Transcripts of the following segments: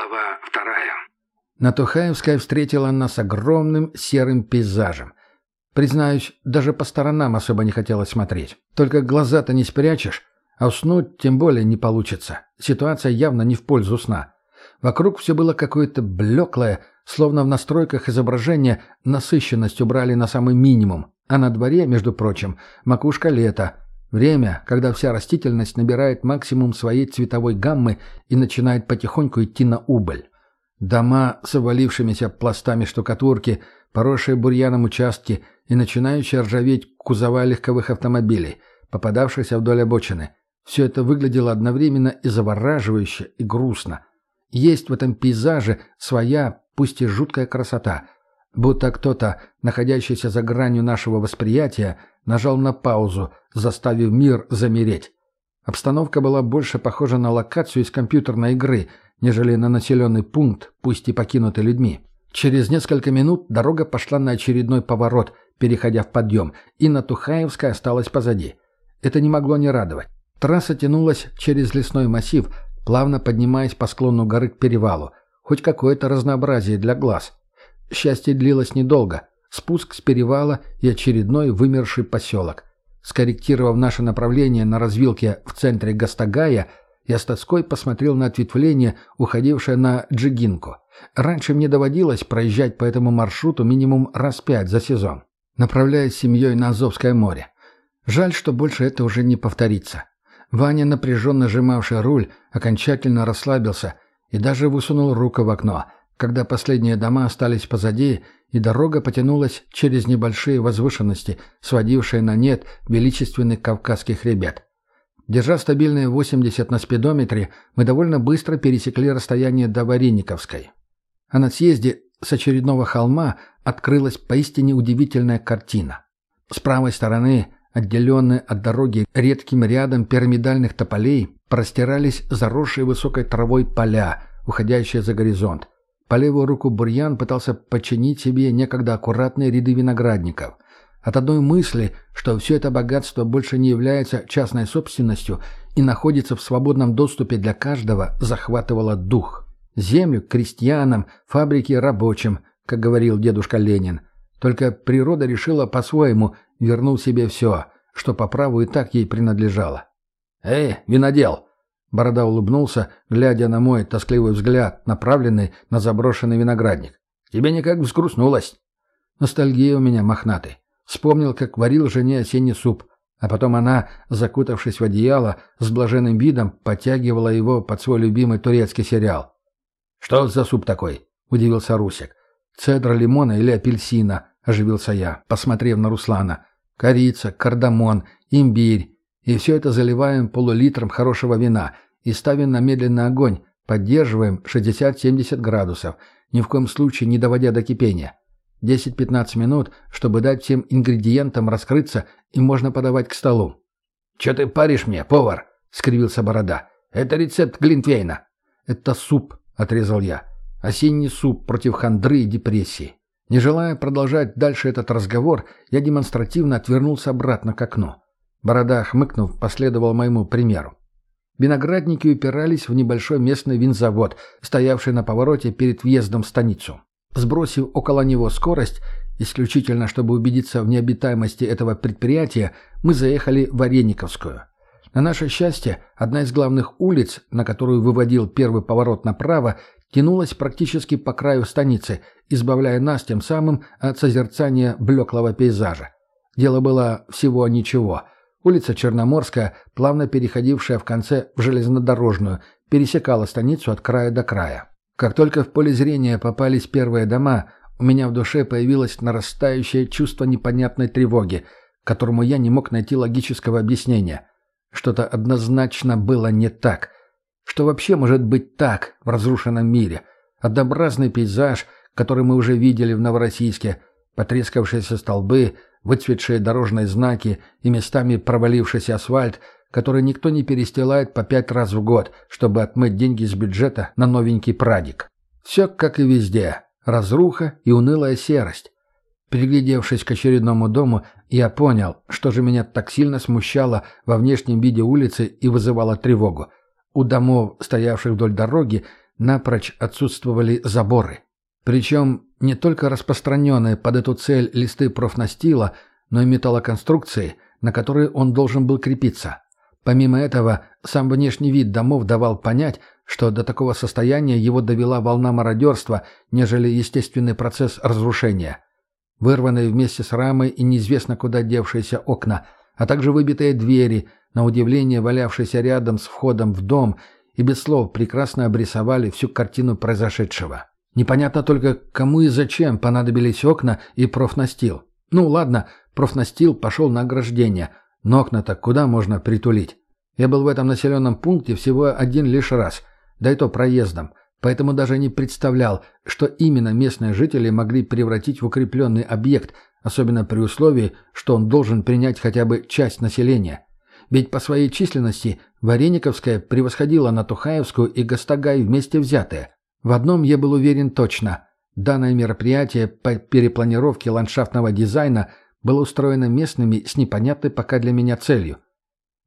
Глава вторая. Натухаевская встретила нас огромным серым пейзажем. Признаюсь, даже по сторонам особо не хотелось смотреть. Только глаза-то не спрячешь, а уснуть тем более не получится. Ситуация явно не в пользу сна. Вокруг все было какое-то блеклое, словно в настройках изображения насыщенность убрали на самый минимум. А на дворе, между прочим, макушка лета. Время, когда вся растительность набирает максимум своей цветовой гаммы и начинает потихоньку идти на убыль. Дома с овалившимися пластами штукатурки, поросшие бурьяном участки и начинающие ржаветь кузова легковых автомобилей, попадавшихся вдоль обочины. Все это выглядело одновременно и завораживающе, и грустно. Есть в этом пейзаже своя, пусть и жуткая красота – Будто кто-то, находящийся за гранью нашего восприятия, нажал на паузу, заставив мир замереть. Обстановка была больше похожа на локацию из компьютерной игры, нежели на населенный пункт, пусть и покинутый людьми. Через несколько минут дорога пошла на очередной поворот, переходя в подъем, и Натухаевская осталась позади. Это не могло не радовать. Трасса тянулась через лесной массив, плавно поднимаясь по склону горы к перевалу. Хоть какое-то разнообразие для глаз. Счастье длилось недолго. Спуск с перевала и очередной вымерший поселок. Скорректировав наше направление на развилке в центре Гастагая, я с тоской посмотрел на ответвление, уходившее на Джигинку. Раньше мне доводилось проезжать по этому маршруту минимум раз пять за сезон, направляясь семьей на Азовское море. Жаль, что больше это уже не повторится. Ваня, напряженно сжимавший руль, окончательно расслабился и даже высунул руку в окно – когда последние дома остались позади, и дорога потянулась через небольшие возвышенности, сводившие на нет величественных кавказских ребят. Держа стабильные 80 на спидометре, мы довольно быстро пересекли расстояние до Варениковской. А на съезде с очередного холма открылась поистине удивительная картина. С правой стороны, отделенные от дороги редким рядом пирамидальных тополей, простирались заросшие высокой травой поля, уходящие за горизонт. По левую руку Бурьян пытался подчинить себе некогда аккуратные ряды виноградников. От одной мысли, что все это богатство больше не является частной собственностью и находится в свободном доступе для каждого, захватывало дух. Землю крестьянам, фабрики рабочим, как говорил дедушка Ленин. Только природа решила по-своему вернуть себе все, что по праву и так ей принадлежало. «Эй, винодел!» Борода улыбнулся, глядя на мой тоскливый взгляд, направленный на заброшенный виноградник. «Тебе никак взгрустнулось?» Ностальгия у меня мохнатый. Вспомнил, как варил жене осенний суп, а потом она, закутавшись в одеяло, с блаженным видом подтягивала его под свой любимый турецкий сериал. «Что за суп такой?» — удивился Русик. «Цедра лимона или апельсина?» — оживился я, посмотрев на Руслана. «Корица, кардамон, имбирь, и все это заливаем полулитром хорошего вина и ставим на медленный огонь, поддерживаем 60-70 градусов, ни в коем случае не доводя до кипения. 10-15 минут, чтобы дать всем ингредиентам раскрыться, и можно подавать к столу. «Че ты паришь мне, повар?» — скривился Борода. «Это рецепт Глинтвейна». «Это суп», — отрезал я. «Осенний суп против хандры и депрессии». Не желая продолжать дальше этот разговор, я демонстративно отвернулся обратно к окну. Борода, хмыкнув, последовал моему примеру. Виноградники упирались в небольшой местный винзавод, стоявший на повороте перед въездом в станицу. Сбросив около него скорость, исключительно чтобы убедиться в необитаемости этого предприятия, мы заехали в Варениковскую. На наше счастье, одна из главных улиц, на которую выводил первый поворот направо, тянулась практически по краю станицы, избавляя нас тем самым от созерцания блеклого пейзажа. Дело было всего ничего — Улица Черноморская, плавно переходившая в конце в железнодорожную, пересекала станицу от края до края. Как только в поле зрения попались первые дома, у меня в душе появилось нарастающее чувство непонятной тревоги, которому я не мог найти логического объяснения. Что-то однозначно было не так. Что вообще может быть так в разрушенном мире? Однообразный пейзаж, который мы уже видели в Новороссийске, потрескавшиеся столбы — выцветшие дорожные знаки и местами провалившийся асфальт, который никто не перестилает по пять раз в год, чтобы отмыть деньги с бюджета на новенький прадик. Все как и везде. Разруха и унылая серость. Приглядевшись к очередному дому, я понял, что же меня так сильно смущало во внешнем виде улицы и вызывало тревогу. У домов, стоявших вдоль дороги, напрочь отсутствовали заборы. Причем не только распространенные под эту цель листы профнастила, но и металлоконструкции, на которые он должен был крепиться. Помимо этого, сам внешний вид домов давал понять, что до такого состояния его довела волна мародерства, нежели естественный процесс разрушения. Вырванные вместе с рамой и неизвестно куда девшиеся окна, а также выбитые двери, на удивление валявшиеся рядом с входом в дом, и без слов прекрасно обрисовали всю картину произошедшего. Непонятно только, кому и зачем понадобились окна и профнастил. Ну ладно, профнастил пошел на ограждение, но окна-то куда можно притулить? Я был в этом населенном пункте всего один лишь раз, да и то проездом, поэтому даже не представлял, что именно местные жители могли превратить в укрепленный объект, особенно при условии, что он должен принять хотя бы часть населения. Ведь по своей численности Варениковская превосходила Натухаевскую и Гастагай вместе взятые. В одном я был уверен точно. Данное мероприятие по перепланировке ландшафтного дизайна было устроено местными с непонятной пока для меня целью.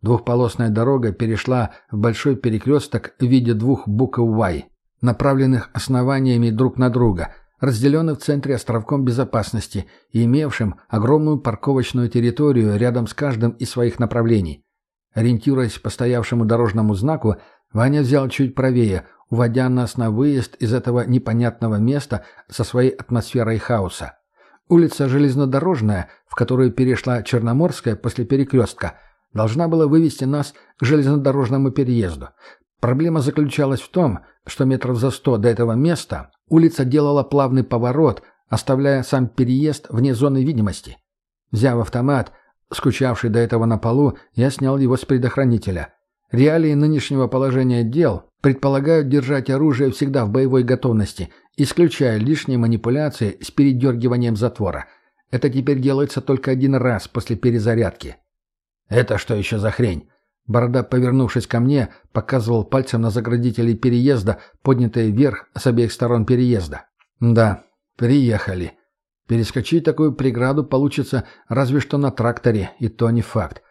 Двухполосная дорога перешла в большой перекресток в виде двух букв «Y», направленных основаниями друг на друга, разделенных в центре островком безопасности и имевшим огромную парковочную территорию рядом с каждым из своих направлений. Ориентируясь по стоявшему дорожному знаку, Ваня взял чуть правее, уводя нас на выезд из этого непонятного места со своей атмосферой хаоса. Улица железнодорожная, в которую перешла Черноморская после перекрестка, должна была вывести нас к железнодорожному переезду. Проблема заключалась в том, что метров за сто до этого места улица делала плавный поворот, оставляя сам переезд вне зоны видимости. Взяв автомат, скучавший до этого на полу, я снял его с предохранителя. Реалии нынешнего положения дел предполагают держать оружие всегда в боевой готовности, исключая лишние манипуляции с передергиванием затвора. Это теперь делается только один раз после перезарядки. «Это что еще за хрень?» Борода, повернувшись ко мне, показывал пальцем на заградители переезда, поднятые вверх с обеих сторон переезда. «Да, приехали. Перескочить такую преграду получится разве что на тракторе, и то не факт.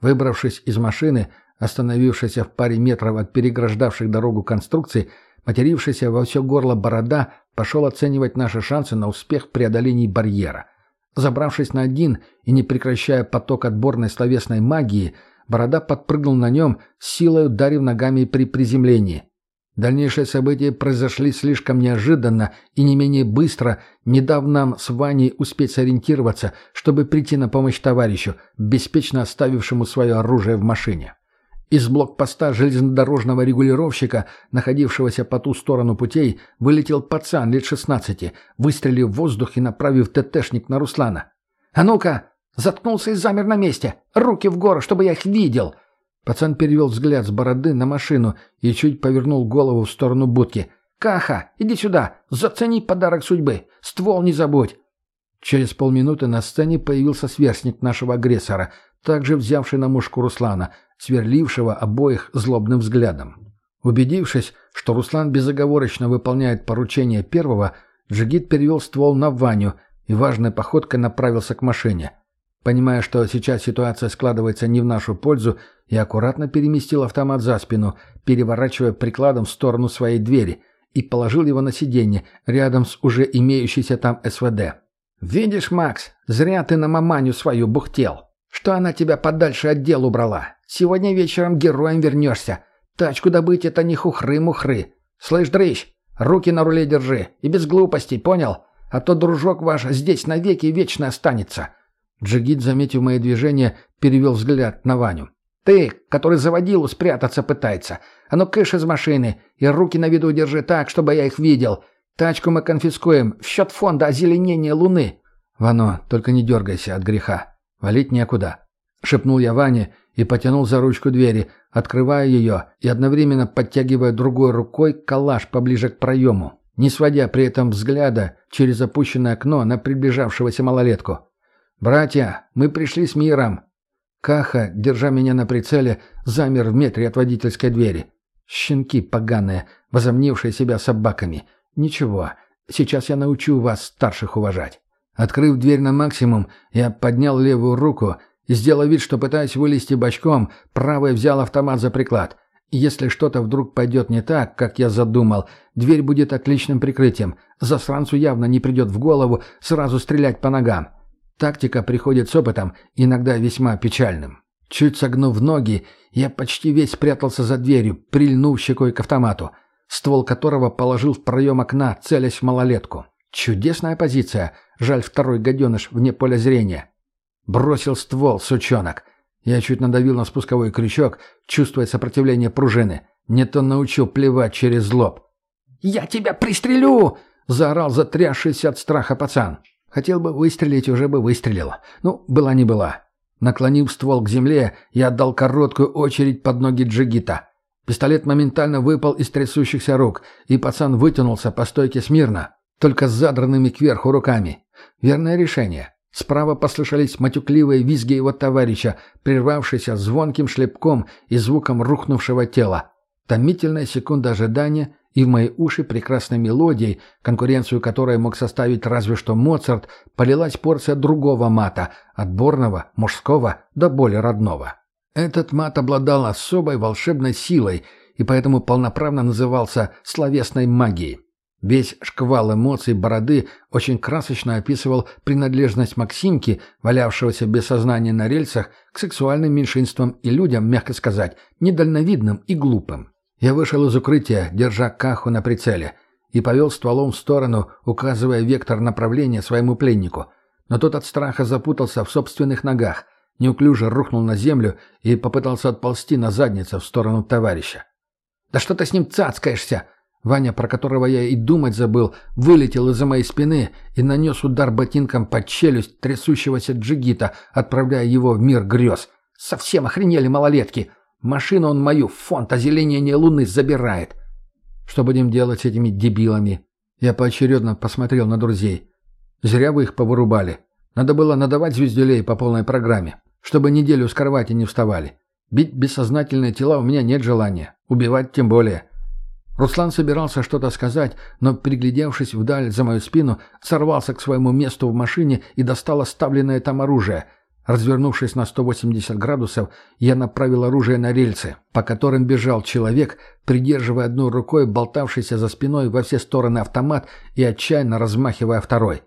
Выбравшись из машины, Остановившийся в паре метров от переграждавших дорогу конструкций, матерившийся во все горло борода пошел оценивать наши шансы на успех в преодолении барьера. Забравшись на один и не прекращая поток отборной словесной магии, борода подпрыгнул на нем, силой ударив ногами при приземлении. Дальнейшие события произошли слишком неожиданно и не менее быстро, не дав нам с Ваней успеть сориентироваться, чтобы прийти на помощь товарищу, беспечно оставившему свое оружие в машине. Из блокпоста железнодорожного регулировщика, находившегося по ту сторону путей, вылетел пацан лет шестнадцати, выстрелив в воздух и направив ТТшник на Руслана. «А ну-ка!» Заткнулся и замер на месте. «Руки в гору, чтобы я их видел!» Пацан перевел взгляд с бороды на машину и чуть повернул голову в сторону будки. «Каха, иди сюда! Зацени подарок судьбы! Ствол не забудь!» Через полминуты на сцене появился сверстник нашего агрессора, также взявший на мушку Руслана, сверлившего обоих злобным взглядом. Убедившись, что Руслан безоговорочно выполняет поручение первого, Джигит перевел ствол на Ваню и важной походкой направился к машине. Понимая, что сейчас ситуация складывается не в нашу пользу, я аккуратно переместил автомат за спину, переворачивая прикладом в сторону своей двери, и положил его на сиденье, рядом с уже имеющейся там СВД. «Видишь, Макс, зря ты на маманю свою бухтел. Что она тебя подальше от дел убрала. Сегодня вечером героем вернешься. Тачку добыть — это не хухры-мухры. Слышь, дрыщ, руки на руле держи. И без глупостей, понял? А то дружок ваш здесь навеки вечно останется». Джигит, заметив мои движения, перевел взгляд на Ваню. «Ты, который за водилу спрятаться пытается. А ну кыш из машины и руки на виду держи так, чтобы я их видел. Тачку мы конфискуем в счет фонда озеленения Луны». «Вано, только не дергайся от греха. Валить некуда», — шепнул я Ване и потянул за ручку двери, открывая ее и одновременно подтягивая другой рукой калаш поближе к проему, не сводя при этом взгляда через опущенное окно на приближавшегося малолетку. «Братья, мы пришли с миром!» Каха, держа меня на прицеле, замер в метре от водительской двери. Щенки поганые, возомнившие себя собаками. Ничего, сейчас я научу вас старших уважать. Открыв дверь на максимум, я поднял левую руку и, сделав вид, что пытаюсь вылезти бочком, правой взял автомат за приклад. Если что-то вдруг пойдет не так, как я задумал, дверь будет отличным прикрытием. Засранцу явно не придет в голову сразу стрелять по ногам. Тактика приходит с опытом, иногда весьма печальным. Чуть согнув ноги, я почти весь спрятался за дверью, прильнув щекой к автомату, ствол которого положил в проем окна, целясь в малолетку. Чудесная позиция, жаль второй гаденыш вне поля зрения. Бросил ствол, сучонок. Я чуть надавил на спусковой крючок, чувствуя сопротивление пружины. Не то научил плевать через лоб. «Я тебя пристрелю!» — заорал затрясшийся от страха пацан. Хотел бы выстрелить, уже бы выстрелил. Ну, была не была. Наклонив ствол к земле, я отдал короткую очередь под ноги джигита. Пистолет моментально выпал из трясущихся рук, и пацан вытянулся по стойке смирно, только с задранными кверху руками. Верное решение. Справа послышались матюкливые визги его товарища, прервавшиеся звонким шлепком и звуком рухнувшего тела. Томительная секунда ожидания, и в мои уши прекрасной мелодией, конкуренцию которой мог составить разве что Моцарт, полилась порция другого мата, отборного, мужского, до более родного. Этот мат обладал особой волшебной силой и поэтому полноправно назывался словесной магией. Весь шквал эмоций бороды очень красочно описывал принадлежность Максимки, валявшегося без сознания на рельсах, к сексуальным меньшинствам и людям, мягко сказать, недальновидным и глупым. Я вышел из укрытия, держа каху на прицеле, и повел стволом в сторону, указывая вектор направления своему пленнику. Но тот от страха запутался в собственных ногах, неуклюже рухнул на землю и попытался отползти на задницу в сторону товарища. «Да что ты с ним цацкаешься?» Ваня, про которого я и думать забыл, вылетел из-за моей спины и нанес удар ботинком под челюсть трясущегося джигита, отправляя его в мир грез. Совсем охренели малолетки. Машину он мою фонд озеленения луны забирает. Что будем делать с этими дебилами? Я поочередно посмотрел на друзей. Зря вы их повырубали. Надо было надавать звездюлей по полной программе, чтобы неделю с кровати не вставали. Бить бессознательные тела у меня нет желания. Убивать тем более. Руслан собирался что-то сказать, но, приглядевшись вдаль за мою спину, сорвался к своему месту в машине и достал оставленное там оружие. Развернувшись на 180 градусов, я направил оружие на рельсы, по которым бежал человек, придерживая одной рукой болтавшийся за спиной во все стороны автомат и отчаянно размахивая второй.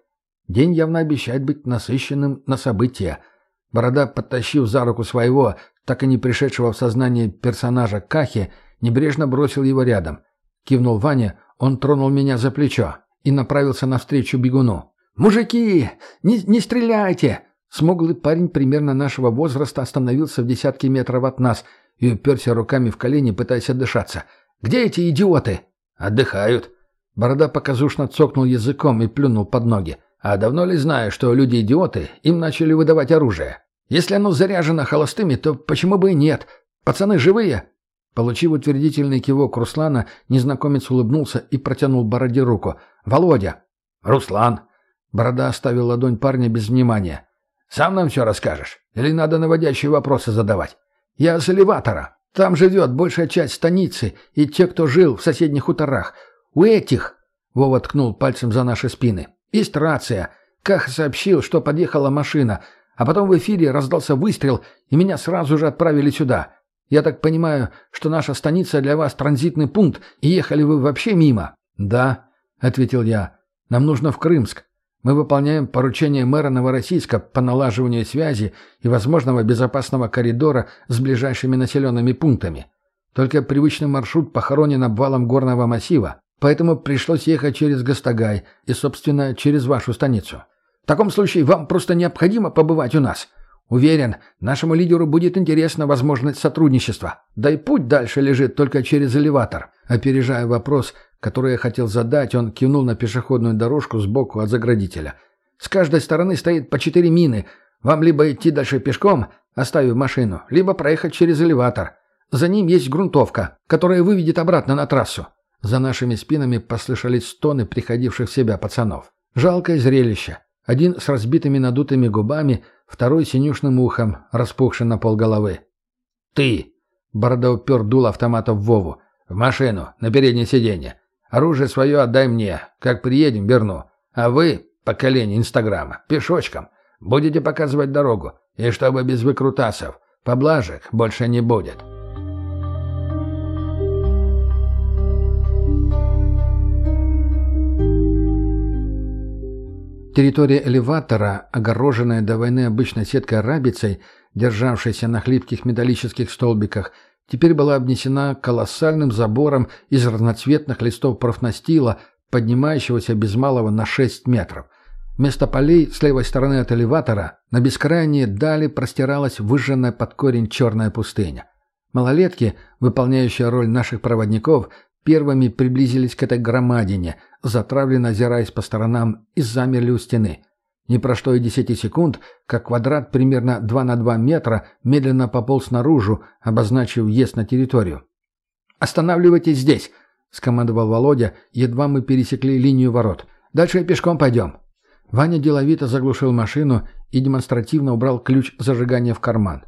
День явно обещает быть насыщенным на события. Борода, подтащив за руку своего, так и не пришедшего в сознание персонажа Кахи, небрежно бросил его рядом. Кивнул Ваня, он тронул меня за плечо и направился навстречу бегуну. «Мужики, не, не стреляйте!» Смуглый парень примерно нашего возраста остановился в десятке метров от нас и уперся руками в колени, пытаясь отдышаться. «Где эти идиоты?» «Отдыхают». Борода показушно цокнул языком и плюнул под ноги. «А давно ли знаю, что люди идиоты, им начали выдавать оружие? Если оно заряжено холостыми, то почему бы и нет? Пацаны живые?» Получив утвердительный кивок Руслана, незнакомец улыбнулся и протянул Бороде руку. «Володя!» «Руслан!» Борода оставил ладонь парня без внимания. «Сам нам все расскажешь? Или надо наводящие вопросы задавать?» «Я с элеватора. Там живет большая часть станицы и те, кто жил в соседних хуторах. У этих...» Вова ткнул пальцем за наши спины. «Есть рация. Ках сообщил, что подъехала машина, а потом в эфире раздался выстрел, и меня сразу же отправили сюда. Я так понимаю, что наша станица для вас транзитный пункт, и ехали вы вообще мимо?» «Да», — ответил я. «Нам нужно в Крымск. Мы выполняем поручение мэра Новороссийска по налаживанию связи и возможного безопасного коридора с ближайшими населенными пунктами. Только привычный маршрут похоронен обвалом горного массива, поэтому пришлось ехать через Гастагай и, собственно, через вашу станицу. В таком случае вам просто необходимо побывать у нас. Уверен, нашему лидеру будет интересна возможность сотрудничества. Да и путь дальше лежит только через элеватор. Опережая вопрос, который я хотел задать, он кивнул на пешеходную дорожку сбоку от заградителя. С каждой стороны стоит по четыре мины. Вам либо идти дальше пешком, оставив машину, либо проехать через элеватор. За ним есть грунтовка, которая выведет обратно на трассу. За нашими спинами послышались стоны приходивших в себя пацанов. Жалкое зрелище. Один с разбитыми надутыми губами – второй синюшным ухом, распухший на полголовы. «Ты!» — Борода упер дул автомата в Вову. «В машину, на переднее сиденье. Оружие свое отдай мне. Как приедем, верну. А вы, поколение Инстаграма, пешочком, будете показывать дорогу. И чтобы без выкрутасов. Поблажек больше не будет». Территория элеватора, огороженная до войны обычной сеткой рабицей, державшейся на хлипких металлических столбиках, теперь была обнесена колоссальным забором из разноцветных листов профнастила, поднимающегося без малого на 6 метров. Вместо полей с левой стороны от элеватора на бескрайние дали простиралась выжженная под корень черная пустыня. Малолетки, выполняющие роль наших проводников, первыми приблизились к этой громадине, затравленно озираясь по сторонам и замерли у стены. Не прошло и десяти секунд, как квадрат примерно 2 на 2 метра медленно пополз наружу, обозначив въезд на территорию. «Останавливайтесь здесь!» — скомандовал Володя, едва мы пересекли линию ворот. «Дальше пешком пойдем». Ваня деловито заглушил машину и демонстративно убрал ключ зажигания в карман.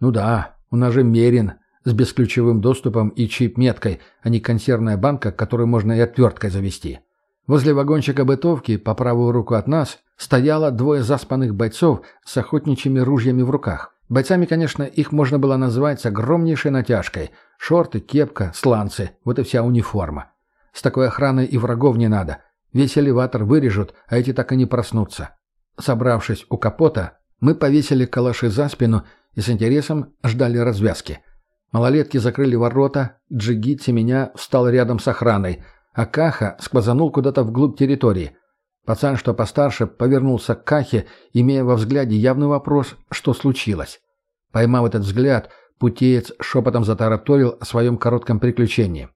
«Ну да, у нас же Мерин, с бесключевым доступом и чип-меткой, а не консервная банка, которую можно и отверткой завести». Возле вагончика бытовки, по правую руку от нас, стояло двое заспанных бойцов с охотничьими ружьями в руках. Бойцами, конечно, их можно было назвать с огромнейшей натяжкой. Шорты, кепка, сланцы – вот и вся униформа. С такой охраной и врагов не надо. Весь элеватор вырежут, а эти так и не проснутся. Собравшись у капота, мы повесили калаши за спину и с интересом ждали развязки. Малолетки закрыли ворота, Джигит меня встал рядом с охраной – а Каха сквозанул куда-то вглубь территории. Пацан, что постарше, повернулся к Кахе, имея во взгляде явный вопрос, что случилось. Поймав этот взгляд, путеец шепотом затараторил о своем коротком приключении.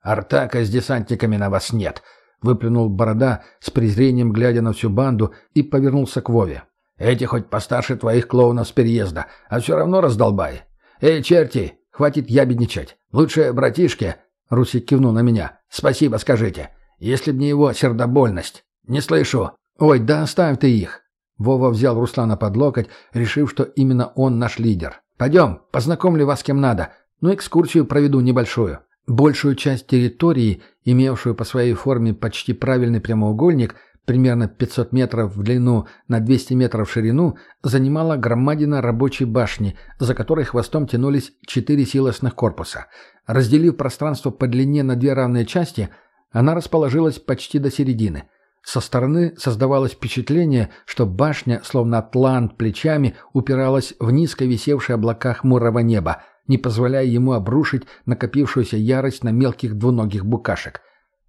«Артака с десантниками на вас нет», — выплюнул Борода с презрением, глядя на всю банду, и повернулся к Вове. «Эти хоть постарше твоих клоунов с переезда, а все равно раздолбай. Эй, черти, хватит ябедничать. Лучше, братишке, Русик кивнул на меня. «Спасибо, скажите. Если б не его сердобольность. Не слышу». «Ой, да оставь ты их». Вова взял Руслана под локоть, решив, что именно он наш лидер. «Пойдем, познакомлю вас с кем надо. Ну, экскурсию проведу небольшую». Большую часть территории, имевшую по своей форме почти правильный прямоугольник, примерно 500 метров в длину на 200 метров в ширину, занимала громадина рабочей башни, за которой хвостом тянулись четыре силосных корпуса. Разделив пространство по длине на две равные части, она расположилась почти до середины. Со стороны создавалось впечатление, что башня, словно атлант плечами, упиралась в низко висевшие облака хмурого неба, не позволяя ему обрушить накопившуюся ярость на мелких двуногих букашек.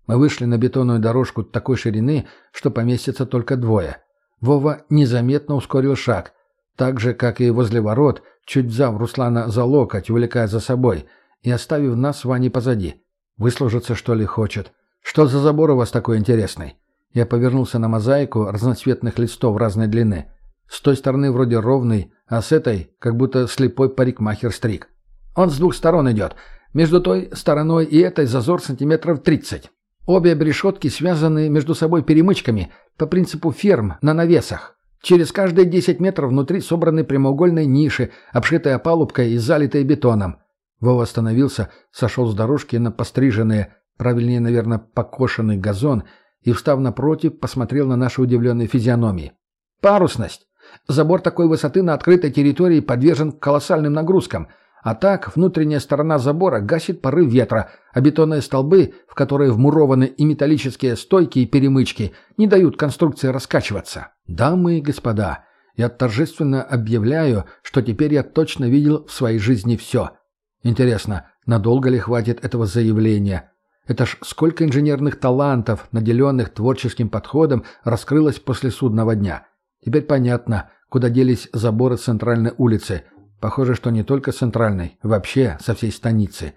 Мы вышли на бетонную дорожку такой ширины, что поместится только двое. Вова незаметно ускорил шаг, так же, как и возле ворот, чуть взяв Руслана за локоть, увлекая за собой – и оставив нас с Ваней позади. Выслужиться, что ли, хочет? Что за забор у вас такой интересный? Я повернулся на мозаику разноцветных листов разной длины. С той стороны вроде ровный, а с этой как будто слепой парикмахер стриг. Он с двух сторон идет. Между той стороной и этой зазор сантиметров тридцать. Обе обрешетки связаны между собой перемычками по принципу ферм на навесах. Через каждые 10 метров внутри собраны прямоугольные ниши, обшитые опалубкой и залитые бетоном. Вова остановился, сошел с дорожки на постриженные, правильнее, наверное, покошенный газон и, встав напротив, посмотрел на наши удивленные физиономии. «Парусность! Забор такой высоты на открытой территории подвержен колоссальным нагрузкам, а так внутренняя сторона забора гасит порыв ветра, а бетонные столбы, в которые вмурованы и металлические стойки и перемычки, не дают конструкции раскачиваться. Дамы и господа, я торжественно объявляю, что теперь я точно видел в своей жизни все — Интересно, надолго ли хватит этого заявления? Это ж сколько инженерных талантов, наделенных творческим подходом, раскрылось после судного дня. Теперь понятно, куда делись заборы центральной улицы. Похоже, что не только центральной, вообще со всей станицы.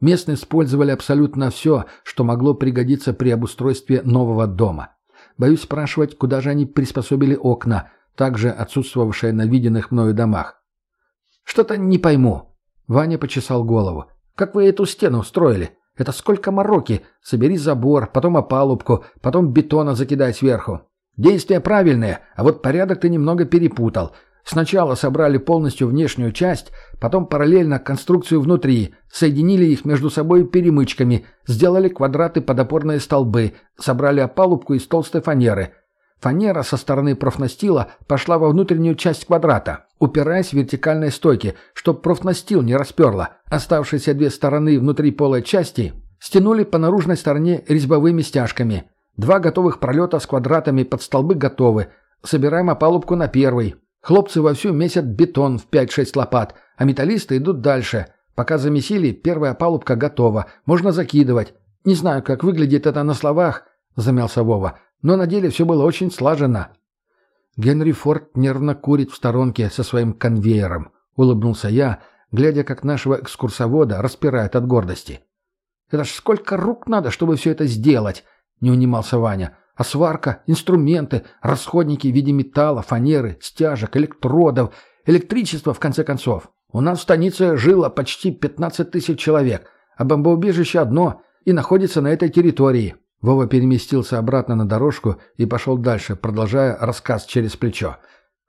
Местные использовали абсолютно все, что могло пригодиться при обустройстве нового дома. Боюсь спрашивать, куда же они приспособили окна, также отсутствовавшие на виденных мною домах. «Что-то не пойму», Ваня почесал голову. «Как вы эту стену строили? Это сколько мороки? Собери забор, потом опалубку, потом бетона закидай сверху. Действия правильные, а вот порядок ты немного перепутал. Сначала собрали полностью внешнюю часть, потом параллельно конструкцию внутри, соединили их между собой перемычками, сделали квадраты под опорные столбы, собрали опалубку из толстой фанеры – Фанера со стороны профнастила пошла во внутреннюю часть квадрата, упираясь в вертикальной стойки, чтоб профнастил не расперла. Оставшиеся две стороны внутри полой части стянули по наружной стороне резьбовыми стяжками. Два готовых пролета с квадратами под столбы готовы. Собираем опалубку на первый. Хлопцы вовсю месят бетон в 5-6 лопат, а металлисты идут дальше. Пока замесили, первая опалубка готова. Можно закидывать. Не знаю, как выглядит это на словах, замялся Вова, но на деле все было очень слаженно. Генри Форд нервно курит в сторонке со своим конвейером. Улыбнулся я, глядя, как нашего экскурсовода распирает от гордости. «Это ж сколько рук надо, чтобы все это сделать!» — не унимался Ваня. «А сварка, инструменты, расходники в виде металла, фанеры, стяжек, электродов, электричество, в конце концов. У нас в станице жило почти 15 тысяч человек, а бомбоубежище одно и находится на этой территории. Вова переместился обратно на дорожку и пошел дальше, продолжая рассказ через плечо.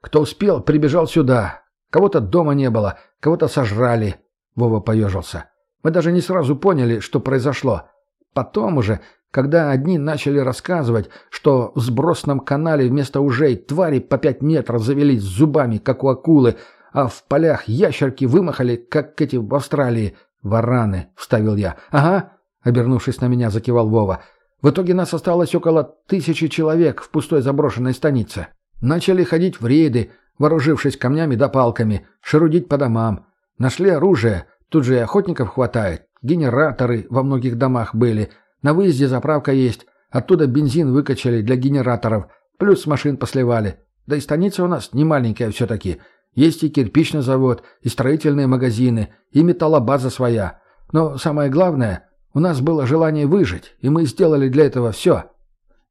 «Кто успел, прибежал сюда. Кого-то дома не было, кого-то сожрали». Вова поежился. «Мы даже не сразу поняли, что произошло. Потом уже, когда одни начали рассказывать, что в сбросном канале вместо ужей твари по пять метров завелись зубами, как у акулы, а в полях ящерки вымахали, как эти в Австралии. «Вараны», — вставил я. «Ага», — обернувшись на меня, закивал Вова. В итоге нас осталось около тысячи человек в пустой заброшенной станице. Начали ходить в рейды, вооружившись камнями да палками, шерудить по домам. Нашли оружие, тут же и охотников хватает. Генераторы во многих домах были. На выезде заправка есть. Оттуда бензин выкачали для генераторов. Плюс машин посливали. Да и станица у нас не маленькая все-таки. Есть и кирпичный завод, и строительные магазины, и металлобаза своя. Но самое главное, у нас было желание выжить, и мы сделали для этого все.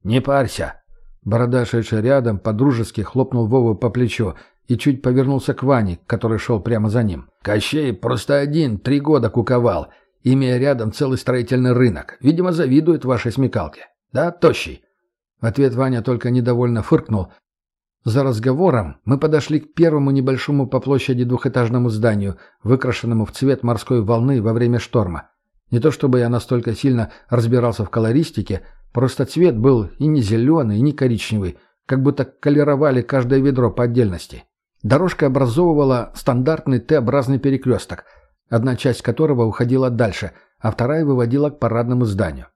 Не парься. Борода, шедший рядом, подружески хлопнул Вову по плечу и чуть повернулся к Ване, который шел прямо за ним. Кощей просто один три года куковал, имея рядом целый строительный рынок. Видимо, завидует вашей смекалке. Да, тощий? В ответ Ваня только недовольно фыркнул. За разговором мы подошли к первому небольшому по площади двухэтажному зданию, выкрашенному в цвет морской волны во время шторма. Не то чтобы я настолько сильно разбирался в колористике, просто цвет был и не зеленый, и не коричневый, как будто колеровали каждое ведро по отдельности. Дорожка образовывала стандартный Т-образный перекресток, одна часть которого уходила дальше, а вторая выводила к парадному зданию.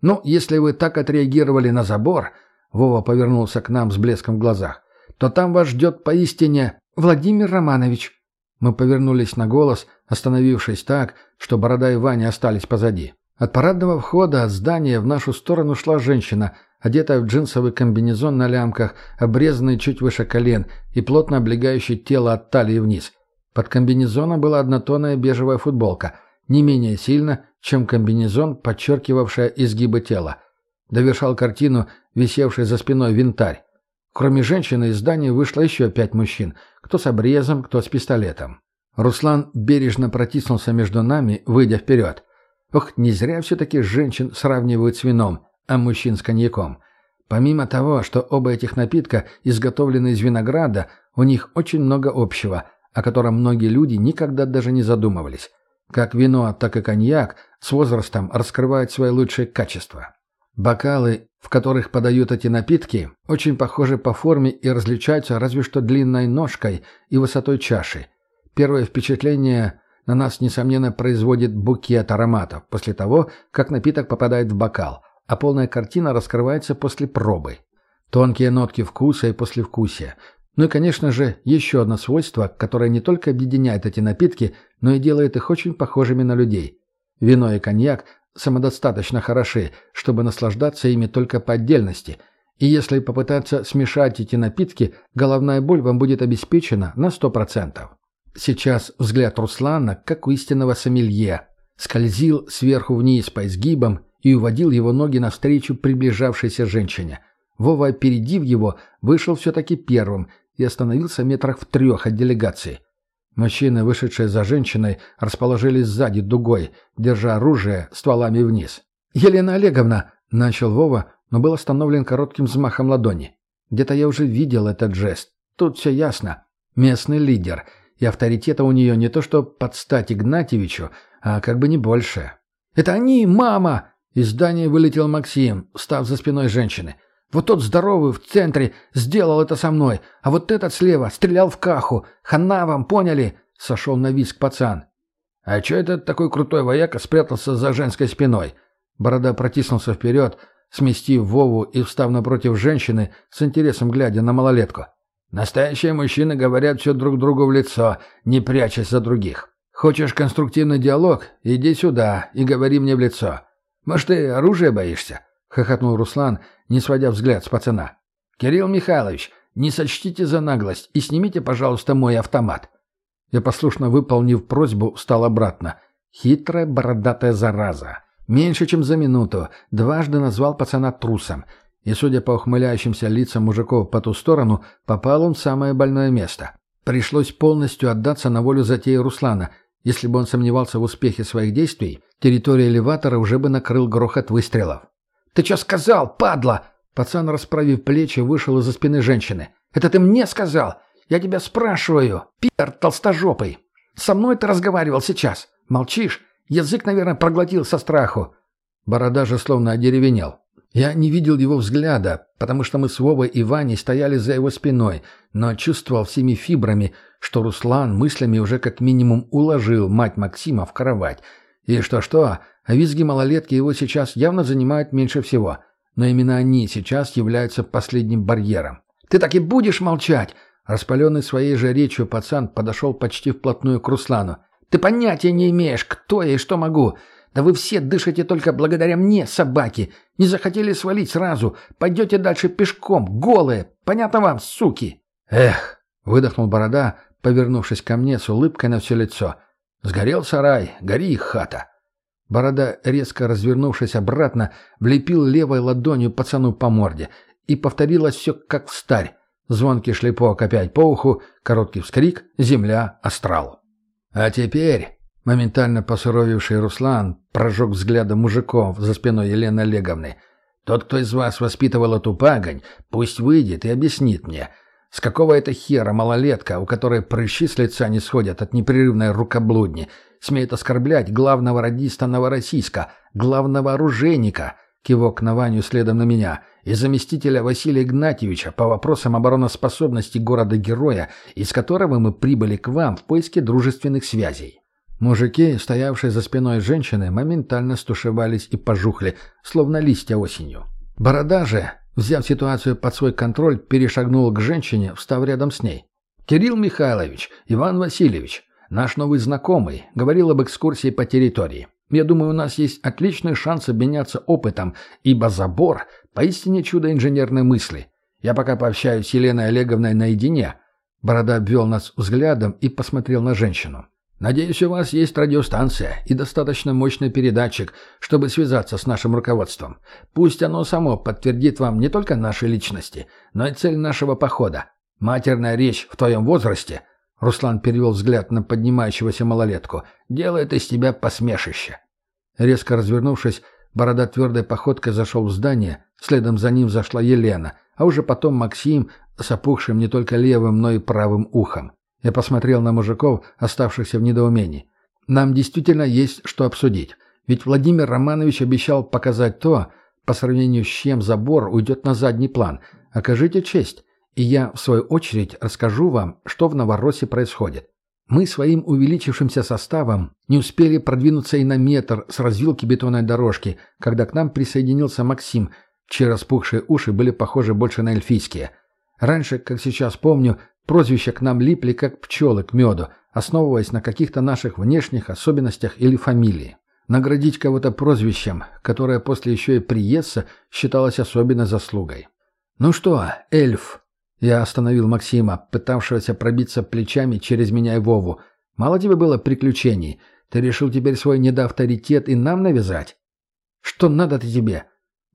«Ну, если вы так отреагировали на забор», — Вова повернулся к нам с блеском в глазах, «то там вас ждет поистине Владимир Романович». Мы повернулись на голос, остановившись так, что Борода и Ваня остались позади. От парадного входа от здания в нашу сторону шла женщина, одетая в джинсовый комбинезон на лямках, обрезанный чуть выше колен и плотно облегающий тело от талии вниз. Под комбинезоном была однотонная бежевая футболка, не менее сильно, чем комбинезон, подчеркивавшая изгибы тела. Довершал картину висевший за спиной винтарь. Кроме женщины из здания вышло еще пять мужчин, кто с обрезом, кто с пистолетом. Руслан бережно протиснулся между нами, выйдя вперед. Ох, не зря все-таки женщин сравнивают с вином, а мужчин с коньяком. Помимо того, что оба этих напитка изготовлены из винограда, у них очень много общего, о котором многие люди никогда даже не задумывались. Как вино, так и коньяк с возрастом раскрывают свои лучшие качества. Бокалы, в которых подают эти напитки, очень похожи по форме и различаются разве что длинной ножкой и высотой чаши. Первое впечатление на нас, несомненно, производит букет ароматов после того, как напиток попадает в бокал, а полная картина раскрывается после пробы. Тонкие нотки вкуса и послевкусия. Ну и, конечно же, еще одно свойство, которое не только объединяет эти напитки, но и делает их очень похожими на людей. Вино и коньяк самодостаточно хороши, чтобы наслаждаться ими только по отдельности. И если попытаться смешать эти напитки, головная боль вам будет обеспечена на 100%. Сейчас взгляд Руслана, как у истинного сомелье, скользил сверху вниз по изгибам и уводил его ноги навстречу приближавшейся женщине. Вова, опередив его, вышел все-таки первым и остановился метрах в трех от делегации. Мужчины, вышедшие за женщиной, расположились сзади дугой, держа оружие стволами вниз. «Елена Олеговна!» — начал Вова, но был остановлен коротким взмахом ладони. «Где-то я уже видел этот жест. Тут все ясно. Местный лидер — и авторитета у нее не то что под стать Игнатьевичу, а как бы не больше. «Это они, мама!» Из здания вылетел Максим, став за спиной женщины. «Вот тот здоровый в центре сделал это со мной, а вот этот слева стрелял в каху. Хана вам, поняли?» Сошел на виск пацан. «А чё этот такой крутой вояка спрятался за женской спиной?» Борода протиснулся вперед, сместив Вову и встав напротив женщины, с интересом глядя на малолетку. «Настоящие мужчины говорят все друг другу в лицо, не прячась за других. Хочешь конструктивный диалог? Иди сюда и говори мне в лицо. Может, ты оружие боишься?» — хохотнул Руслан, не сводя взгляд с пацана. «Кирилл Михайлович, не сочтите за наглость и снимите, пожалуйста, мой автомат». Я, послушно выполнив просьбу, встал обратно. Хитрая бородатая зараза. Меньше чем за минуту дважды назвал пацана трусом. И, судя по ухмыляющимся лицам мужиков по ту сторону, попал он в самое больное место. Пришлось полностью отдаться на волю затеи Руслана. Если бы он сомневался в успехе своих действий, территорию элеватора уже бы накрыл грохот выстрелов. «Ты что сказал, падла?» Пацан, расправив плечи, вышел из-за спины женщины. «Это ты мне сказал? Я тебя спрашиваю, пи***р толстожопый. Со мной ты разговаривал сейчас. Молчишь? Язык, наверное, проглотил со страху». Борода же словно одеревенел. Я не видел его взгляда, потому что мы с Вовой и Ваней стояли за его спиной, но чувствовал всеми фибрами, что Руслан мыслями уже как минимум уложил мать Максима в кровать. И что-что, а визги малолетки его сейчас явно занимают меньше всего. Но именно они сейчас являются последним барьером. «Ты так и будешь молчать!» Распаленный своей же речью пацан подошел почти вплотную к Руслану. «Ты понятия не имеешь, кто я и что могу. Да вы все дышите только благодаря мне, собаки. Не захотели свалить сразу. Пойдете дальше пешком, голые. Понятно вам, суки?» «Эх!» — выдохнул Борода, повернувшись ко мне с улыбкой на все лицо. «Сгорел сарай, гори их хата». Борода, резко развернувшись обратно, влепил левой ладонью пацану по морде. И повторилось все как старь. Звонкий шлепок опять по уху, короткий вскрик, земля, астрал. А теперь моментально посуровивший Руслан прожег взглядом мужиков за спиной Елены Олеговны. «Тот, кто из вас воспитывал эту пагонь, пусть выйдет и объяснит мне, с какого это хера малолетка, у которой прыщи с лица не сходят от непрерывной рукоблудни, смеет оскорблять главного радиста Новороссийска, главного оружейника, кивок на Ваню следом на меня, и заместителя Василия Игнатьевича по вопросам обороноспособности города-героя, из которого мы прибыли к вам в поиске дружественных связей. Мужики, стоявшие за спиной женщины, моментально стушевались и пожухли, словно листья осенью. Борода же, взяв ситуацию под свой контроль, перешагнул к женщине, встав рядом с ней. «Кирилл Михайлович, Иван Васильевич, наш новый знакомый, говорил об экскурсии по территории. Я думаю, у нас есть отличный шанс обменяться опытом, ибо забор – поистине чудо инженерной мысли. Я пока пообщаюсь с Еленой Олеговной наедине». Борода обвел нас взглядом и посмотрел на женщину. Надеюсь, у вас есть радиостанция и достаточно мощный передатчик, чтобы связаться с нашим руководством. Пусть оно само подтвердит вам не только наши личности, но и цель нашего похода. Матерная речь в твоем возрасте, Руслан перевел взгляд на поднимающегося малолетку, делает из тебя посмешище. Резко развернувшись, Борода твердой походкой зашел в здание, следом за ним зашла Елена, а уже потом Максим с опухшим не только левым, но и правым ухом. Я посмотрел на мужиков, оставшихся в недоумении. Нам действительно есть что обсудить. Ведь Владимир Романович обещал показать то, по сравнению с чем забор уйдет на задний план. Окажите честь, и я, в свою очередь, расскажу вам, что в Новороссии происходит. Мы своим увеличившимся составом не успели продвинуться и на метр с развилки бетонной дорожки, когда к нам присоединился Максим, чьи распухшие уши были похожи больше на эльфийские. Раньше, как сейчас помню, Прозвища к нам липли, как пчелы к меду, основываясь на каких-то наших внешних особенностях или фамилии. Наградить кого-то прозвищем, которое после еще и приесса считалось особенно заслугой. «Ну что, эльф?» Я остановил Максима, пытавшегося пробиться плечами через меня и Вову. «Мало тебе было приключений. Ты решил теперь свой недоавторитет и нам навязать?» «Что надо-то тебе?»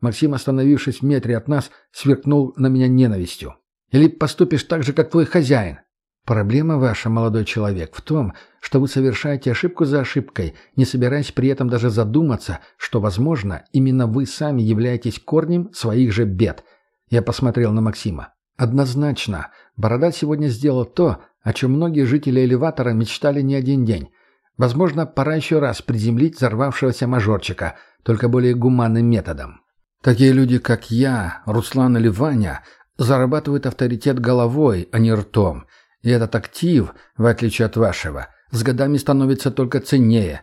Максим, остановившись в метре от нас, сверкнул на меня ненавистью. Или поступишь так же, как твой хозяин? Проблема ваша, молодой человек, в том, что вы совершаете ошибку за ошибкой, не собираясь при этом даже задуматься, что, возможно, именно вы сами являетесь корнем своих же бед. Я посмотрел на Максима. Однозначно, Борода сегодня сделал то, о чем многие жители элеватора мечтали не один день. Возможно, пора еще раз приземлить взорвавшегося мажорчика, только более гуманным методом. Такие люди, как я, Руслан или Ваня, зарабатывают авторитет головой, а не ртом. И этот актив, в отличие от вашего, с годами становится только ценнее.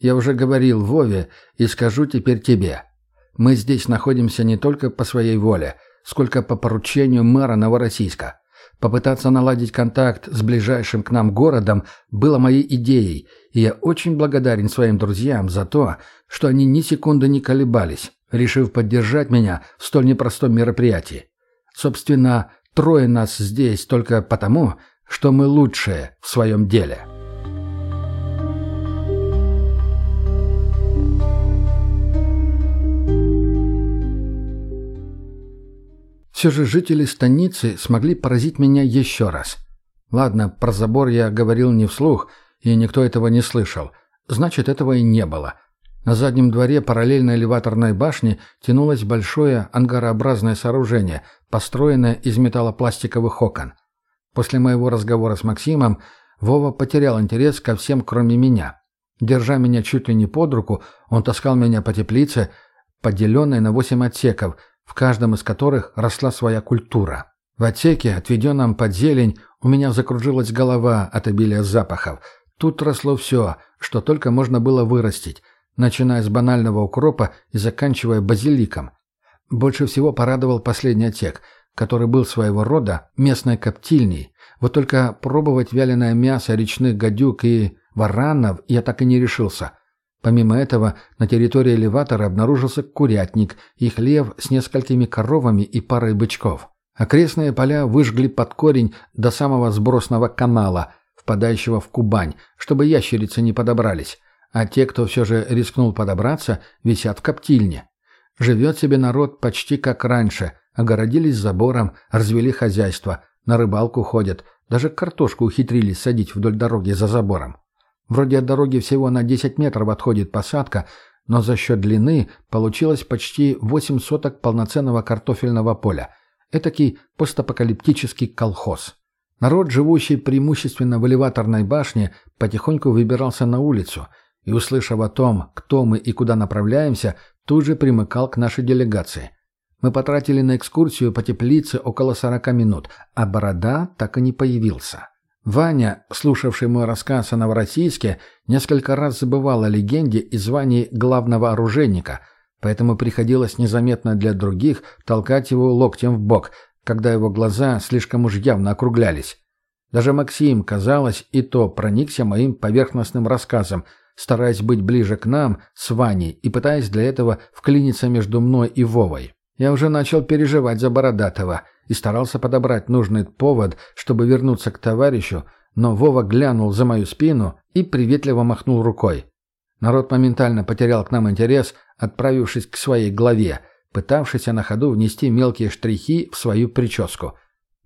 Я уже говорил Вове и скажу теперь тебе. мы здесь находимся не только по своей воле, сколько по поручению мэра Новороссийска. Попытаться наладить контакт с ближайшим к нам городом было моей идеей, и я очень благодарен своим друзьям за то, что они ни секунды не колебались, решив поддержать меня в столь непростом мероприятии. Собственно, трое нас здесь только потому, что мы лучшие в своем деле». Все же жители станицы смогли поразить меня еще раз. Ладно, про забор я говорил не вслух, и никто этого не слышал. Значит, этого и не было. На заднем дворе параллельно элеваторной башне тянулось большое ангарообразное сооружение, построенное из металлопластиковых окон. После моего разговора с Максимом Вова потерял интерес ко всем, кроме меня. Держа меня чуть ли не под руку, он таскал меня по теплице, поделенной на восемь отсеков – в каждом из которых росла своя культура. В отсеке, отведенном под зелень, у меня закружилась голова от обилия запахов. Тут росло все, что только можно было вырастить, начиная с банального укропа и заканчивая базиликом. Больше всего порадовал последний отсек, который был своего рода местной коптильней. Вот только пробовать вяленое мясо речных гадюк и варанов я так и не решился – Помимо этого, на территории элеватора обнаружился курятник и хлев с несколькими коровами и парой бычков. Окрестные поля выжгли под корень до самого сбросного канала, впадающего в Кубань, чтобы ящерицы не подобрались, а те, кто все же рискнул подобраться, висят в коптильне. Живет себе народ почти как раньше, огородились забором, развели хозяйство, на рыбалку ходят, даже картошку ухитрились садить вдоль дороги за забором. Вроде от дороги всего на 10 метров отходит посадка, но за счет длины получилось почти 8 соток полноценного картофельного поля. Этакий постапокалиптический колхоз. Народ, живущий преимущественно в элеваторной башне, потихоньку выбирался на улицу и, услышав о том, кто мы и куда направляемся, тут же примыкал к нашей делегации. Мы потратили на экскурсию по теплице около 40 минут, а Борода так и не появился. Ваня, слушавший мой рассказ о Новороссийске, несколько раз забывал о легенде и звании главного оружейника, поэтому приходилось незаметно для других толкать его локтем в бок, когда его глаза слишком уж явно округлялись. Даже Максим, казалось, и то проникся моим поверхностным рассказом, стараясь быть ближе к нам с Ваней и пытаясь для этого вклиниться между мной и Вовой. Я уже начал переживать за Бородатого и старался подобрать нужный повод, чтобы вернуться к товарищу, но Вова глянул за мою спину и приветливо махнул рукой. Народ моментально потерял к нам интерес, отправившись к своей главе, пытавшийся на ходу внести мелкие штрихи в свою прическу.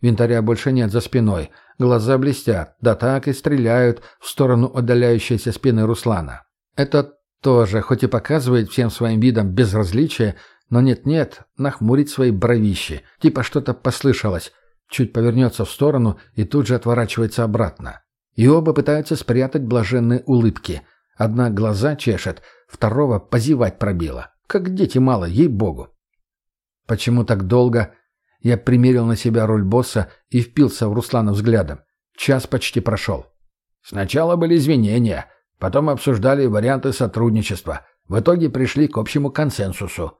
Винтаря больше нет за спиной, глаза блестят, да так и стреляют в сторону отдаляющейся спины Руслана. Это тоже, хоть и показывает всем своим видом безразличие, но нет-нет, нахмурить свои бровищи, типа что-то послышалось, чуть повернется в сторону и тут же отворачивается обратно. И оба пытаются спрятать блаженные улыбки. Одна глаза чешет, второго позевать пробила. Как дети мало, ей-богу. Почему так долго? Я примерил на себя роль босса и впился в Руслана взглядом. Час почти прошел. Сначала были извинения, потом обсуждали варианты сотрудничества. В итоге пришли к общему консенсусу.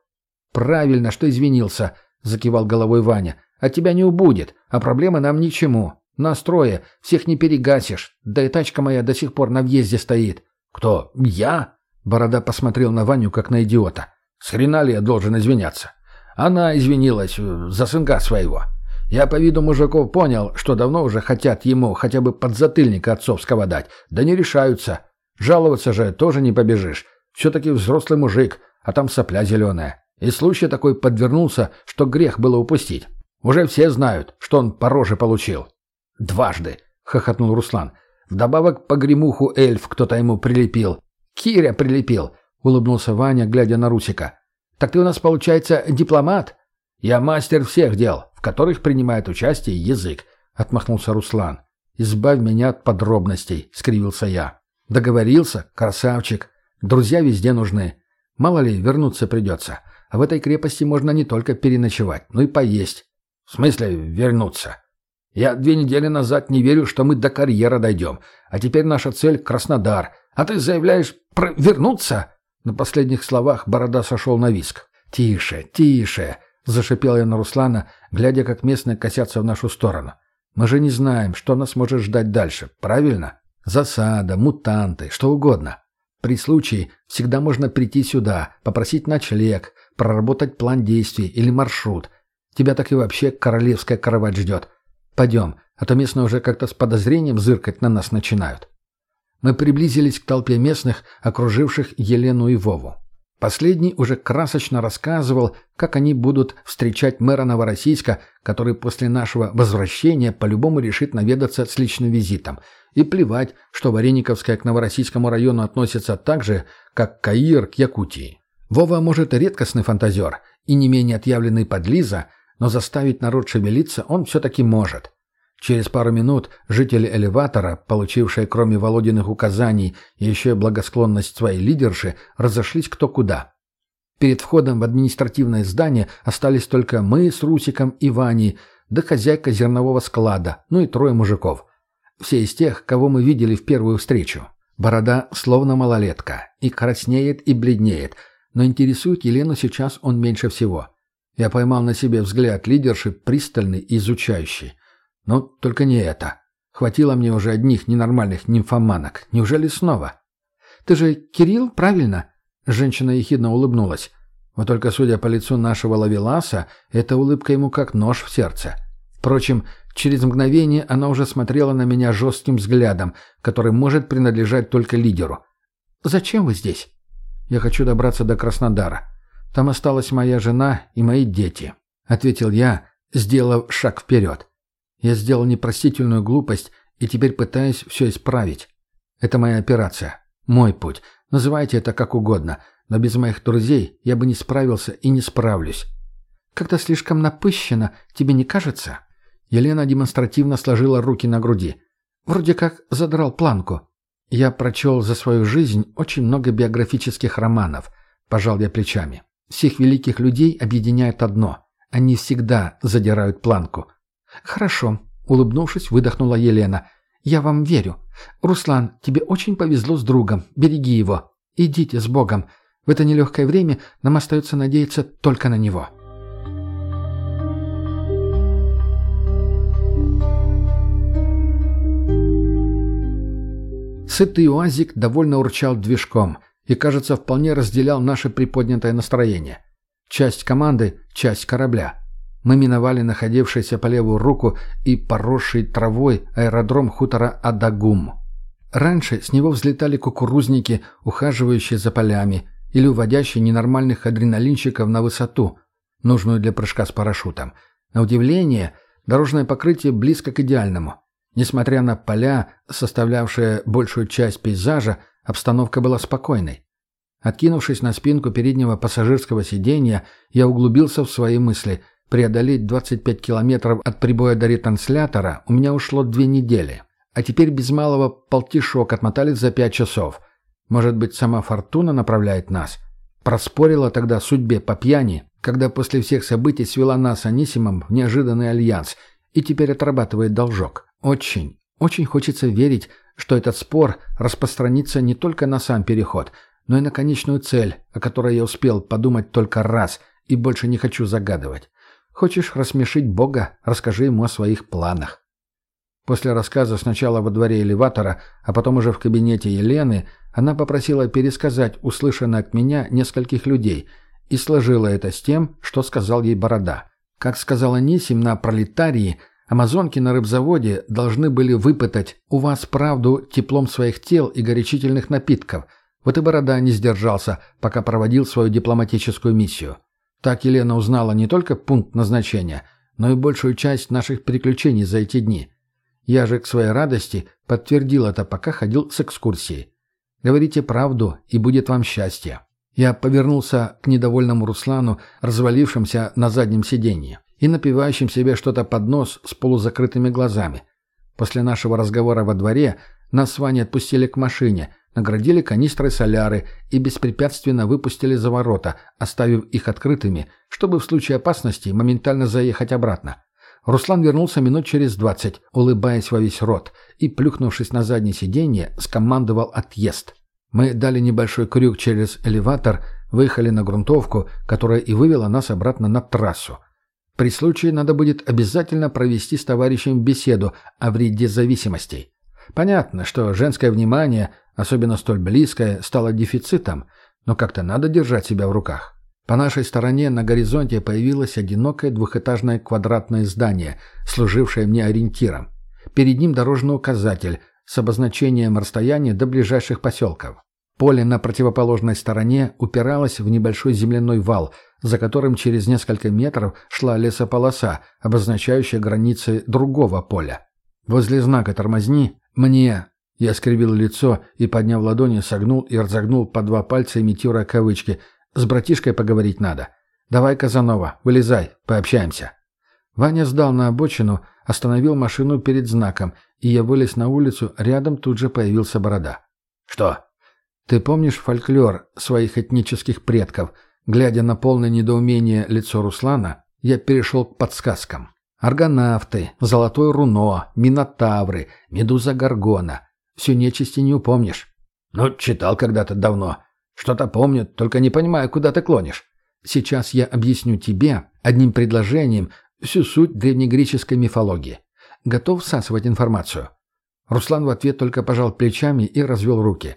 «Правильно, что извинился», — закивал головой Ваня. «От тебя не убудет, а проблемы нам ни к чему. Нас всех не перегасишь. Да и тачка моя до сих пор на въезде стоит». «Кто? Я?» Борода посмотрел на Ваню, как на идиота. «С хрена ли я должен извиняться?» «Она извинилась э, за сынка своего. Я по виду мужиков понял, что давно уже хотят ему хотя бы подзатыльника отцовского дать, да не решаются. Жаловаться же тоже не побежишь. Все-таки взрослый мужик, а там сопля зеленая. И случай такой подвернулся, что грех было упустить. Уже все знают, что он по роже получил. «Дважды!» — хохотнул Руслан. «Вдобавок по гремуху эльф кто-то ему прилепил. Киря прилепил!» — улыбнулся Ваня, глядя на Русика. «Так ты у нас, получается, дипломат?» «Я мастер всех дел, в которых принимает участие язык», — отмахнулся Руслан. «Избавь меня от подробностей», — скривился я. «Договорился? Красавчик. Друзья везде нужны. Мало ли, вернуться придется. А в этой крепости можно не только переночевать, но и поесть. В смысле вернуться? Я две недели назад не верю, что мы до карьера дойдем. А теперь наша цель — Краснодар. А ты заявляешь про вернуться? На последних словах Борода сошел на виск. «Тише, тише!» — зашипел я на Руслана, глядя, как местные косятся в нашу сторону. «Мы же не знаем, что нас может ждать дальше, правильно? Засада, мутанты, что угодно. При случае всегда можно прийти сюда, попросить ночлег, проработать план действий или маршрут. Тебя так и вообще королевская кровать ждет. Пойдем, а то местные уже как-то с подозрением зыркать на нас начинают». Мы приблизились к толпе местных, окруживших Елену и Вову. Последний уже красочно рассказывал, как они будут встречать мэра Новороссийска, который после нашего возвращения по-любому решит наведаться с личным визитом. И плевать, что Варениковская к Новороссийскому району относится так же, как Каир к Якутии. Вова, может, редкостный фантазер и не менее отъявленный подлиза, но заставить народ шевелиться он все-таки может. Через пару минут жители элеватора, получившие кроме Володиных указаний еще и благосклонность своей лидерши, разошлись кто куда. Перед входом в административное здание остались только мы с Русиком и Ваней, да хозяйка зернового склада, ну и трое мужиков. Все из тех, кого мы видели в первую встречу. Борода словно малолетка, и краснеет, и бледнеет, но интересует Елену сейчас он меньше всего. Я поймал на себе взгляд лидерши, пристальный и изучающий. Но только не это. Хватило мне уже одних ненормальных нимфоманок. Неужели снова? «Ты же Кирилл, правильно?» Женщина ехидно улыбнулась. Вот только, судя по лицу нашего лавеласа, эта улыбка ему как нож в сердце. Впрочем, через мгновение она уже смотрела на меня жестким взглядом, который может принадлежать только лидеру. «Зачем вы здесь?» «Я хочу добраться до Краснодара. Там осталась моя жена и мои дети», — ответил я, сделав шаг вперед. Я сделал непростительную глупость и теперь пытаюсь все исправить. Это моя операция. Мой путь. Называйте это как угодно. Но без моих друзей я бы не справился и не справлюсь. Когда слишком напыщенно, тебе не кажется? Елена демонстративно сложила руки на груди. Вроде как задрал планку. Я прочел за свою жизнь очень много биографических романов. Пожал я плечами. Всех великих людей объединяет одно. Они всегда задирают планку. «Хорошо», — улыбнувшись, выдохнула Елена. «Я вам верю. Руслан, тебе очень повезло с другом. Береги его. Идите с Богом. В это нелегкое время нам остается надеяться только на него». Сытый уазик довольно урчал движком и, кажется, вполне разделял наше приподнятое настроение. Часть команды, часть корабля. Мы миновали находившийся по левую руку и поросший травой аэродром хутора Адагум. Раньше с него взлетали кукурузники, ухаживающие за полями, или уводящие ненормальных адреналинщиков на высоту, нужную для прыжка с парашютом. На удивление, дорожное покрытие близко к идеальному. Несмотря на поля, составлявшие большую часть пейзажа, обстановка была спокойной. Откинувшись на спинку переднего пассажирского сиденья, я углубился в свои мысли – Преодолеть 25 километров от прибоя до ретранслятора у меня ушло две недели. А теперь без малого полтишок отмотали за пять часов. Может быть, сама фортуна направляет нас? Проспорила тогда судьбе по пьяни, когда после всех событий свела нас с Анисимом в неожиданный альянс и теперь отрабатывает должок. Очень, очень хочется верить, что этот спор распространится не только на сам переход, но и на конечную цель, о которой я успел подумать только раз и больше не хочу загадывать. Хочешь рассмешить Бога, расскажи ему о своих планах. После рассказа сначала во дворе элеватора, а потом уже в кабинете Елены, она попросила пересказать услышанное от меня нескольких людей и сложила это с тем, что сказал ей Борода. Как сказала Нисим на пролетарии, амазонки на рыбзаводе должны были выпытать у вас правду теплом своих тел и горячительных напитков. Вот и Борода не сдержался, пока проводил свою дипломатическую миссию. Так Елена узнала не только пункт назначения, но и большую часть наших приключений за эти дни. Я же, к своей радости, подтвердил это, пока ходил с экскурсией. Говорите правду, и будет вам счастье. Я повернулся к недовольному Руслану, развалившимся на заднем сиденье, и напивающим себе что-то под нос с полузакрытыми глазами. После нашего разговора во дворе нас с Ваней отпустили к машине, наградили канистрой соляры и беспрепятственно выпустили за ворота, оставив их открытыми, чтобы в случае опасности моментально заехать обратно. Руслан вернулся минут через двадцать, улыбаясь во весь рот, и, плюхнувшись на заднее сиденье, скомандовал отъезд. Мы дали небольшой крюк через элеватор, выехали на грунтовку, которая и вывела нас обратно на трассу. При случае надо будет обязательно провести с товарищем беседу о вреде зависимостей. Понятно, что женское внимание, особенно столь близкое, стало дефицитом, но как-то надо держать себя в руках. По нашей стороне на горизонте появилось одинокое двухэтажное квадратное здание, служившее мне ориентиром. Перед ним дорожный указатель с обозначением расстояния до ближайших поселков. Поле на противоположной стороне упиралось в небольшой земляной вал, за которым через несколько метров шла лесополоса, обозначающая границы другого поля. Возле знака «Тормозни» мне я скривил лицо и, подняв ладони, согнул и разогнул по два пальца, имитируя кавычки – с братишкой поговорить надо. Давай, Казанова, вылезай, пообщаемся». Ваня сдал на обочину, остановил машину перед знаком, и я вылез на улицу, рядом тут же появился борода. «Что?» «Ты помнишь фольклор своих этнических предков?» Глядя на полное недоумение лицо Руслана, я перешел к подсказкам. Аргонавты, Золотое Руно, Минотавры, Медуза Гаргона. Всю нечисти не упомнишь. Ну, читал когда-то давно. Что-то помню, только не понимаю, куда ты клонишь. Сейчас я объясню тебе одним предложением всю суть древнегреческой мифологии. Готов всасывать информацию?» Руслан в ответ только пожал плечами и развел руки.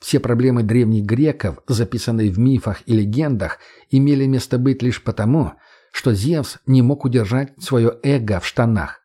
Все проблемы древних греков, записанные в мифах и легендах, имели место быть лишь потому, что Зевс не мог удержать свое эго в штанах.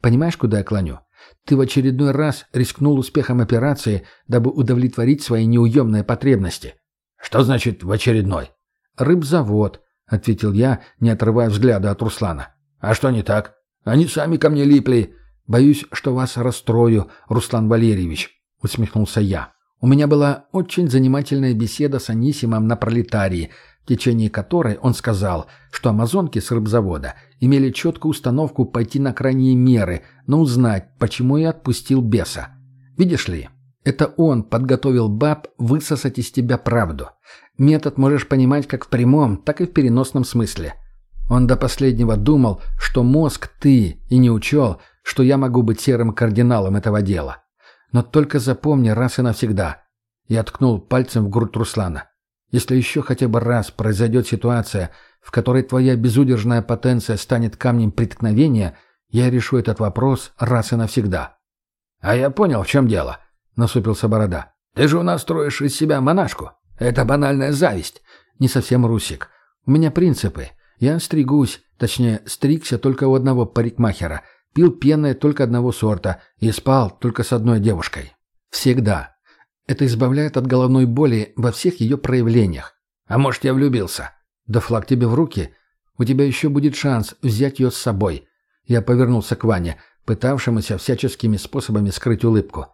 Понимаешь, куда я клоню? Ты в очередной раз рискнул успехом операции, дабы удовлетворить свои неуемные потребности. Что значит «в очередной»? Рыбзавод, — ответил я, не отрывая взгляда от Руслана. А что не так? Они сами ко мне липли. Боюсь, что вас расстрою, Руслан Валерьевич, — усмехнулся я. У меня была очень занимательная беседа с Анисимом на пролетарии, в течение которой он сказал, что амазонки с рыбзавода имели четкую установку пойти на крайние меры, но узнать, почему я отпустил беса. Видишь ли, это он подготовил баб высосать из тебя правду. Метод можешь понимать как в прямом, так и в переносном смысле. Он до последнего думал, что мозг ты, и не учел, что я могу быть серым кардиналом этого дела. Но только запомни раз и навсегда. Я ткнул пальцем в грудь Руслана. Если еще хотя бы раз произойдет ситуация, в которой твоя безудержная потенция станет камнем преткновения, я решу этот вопрос раз и навсегда. А я понял, в чем дело, насупился Борода. Ты же у нас строишь из себя монашку. Это банальная зависть. Не совсем русик. У меня принципы. Я стригусь, точнее, стригся только у одного парикмахера, пил пенное только одного сорта и спал только с одной девушкой. Всегда. Это избавляет от головной боли во всех ее проявлениях. А может, я влюбился? Да флаг тебе в руки. У тебя еще будет шанс взять ее с собой. Я повернулся к Ване, пытавшемуся всяческими способами скрыть улыбку.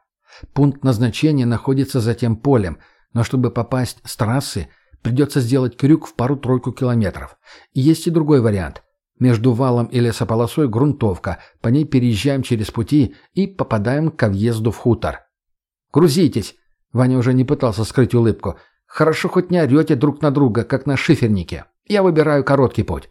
Пункт назначения находится за тем полем, но чтобы попасть с трассы, придется сделать крюк в пару-тройку километров. есть и другой вариант. Между валом и лесополосой грунтовка, по ней переезжаем через пути и попадаем к въезду в хутор. «Грузитесь!» Ваня уже не пытался скрыть улыбку. «Хорошо хоть не орете друг на друга, как на шифернике. Я выбираю короткий путь».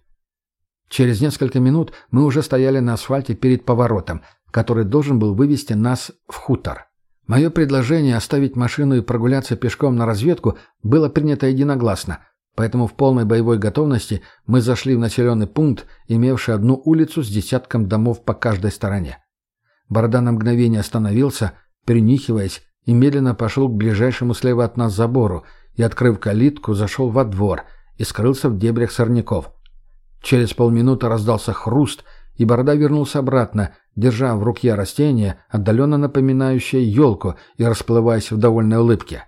Через несколько минут мы уже стояли на асфальте перед поворотом, который должен был вывести нас в хутор. Мое предложение оставить машину и прогуляться пешком на разведку было принято единогласно, поэтому в полной боевой готовности мы зашли в населенный пункт, имевший одну улицу с десятком домов по каждой стороне. Борода на мгновение остановился, перенихиваясь, и медленно пошел к ближайшему слева от нас забору и, открыв калитку, зашел во двор и скрылся в дебрях сорняков. Через полминуты раздался хруст, и Борода вернулся обратно, держа в руке растение, отдаленно напоминающее елку и расплываясь в довольной улыбке.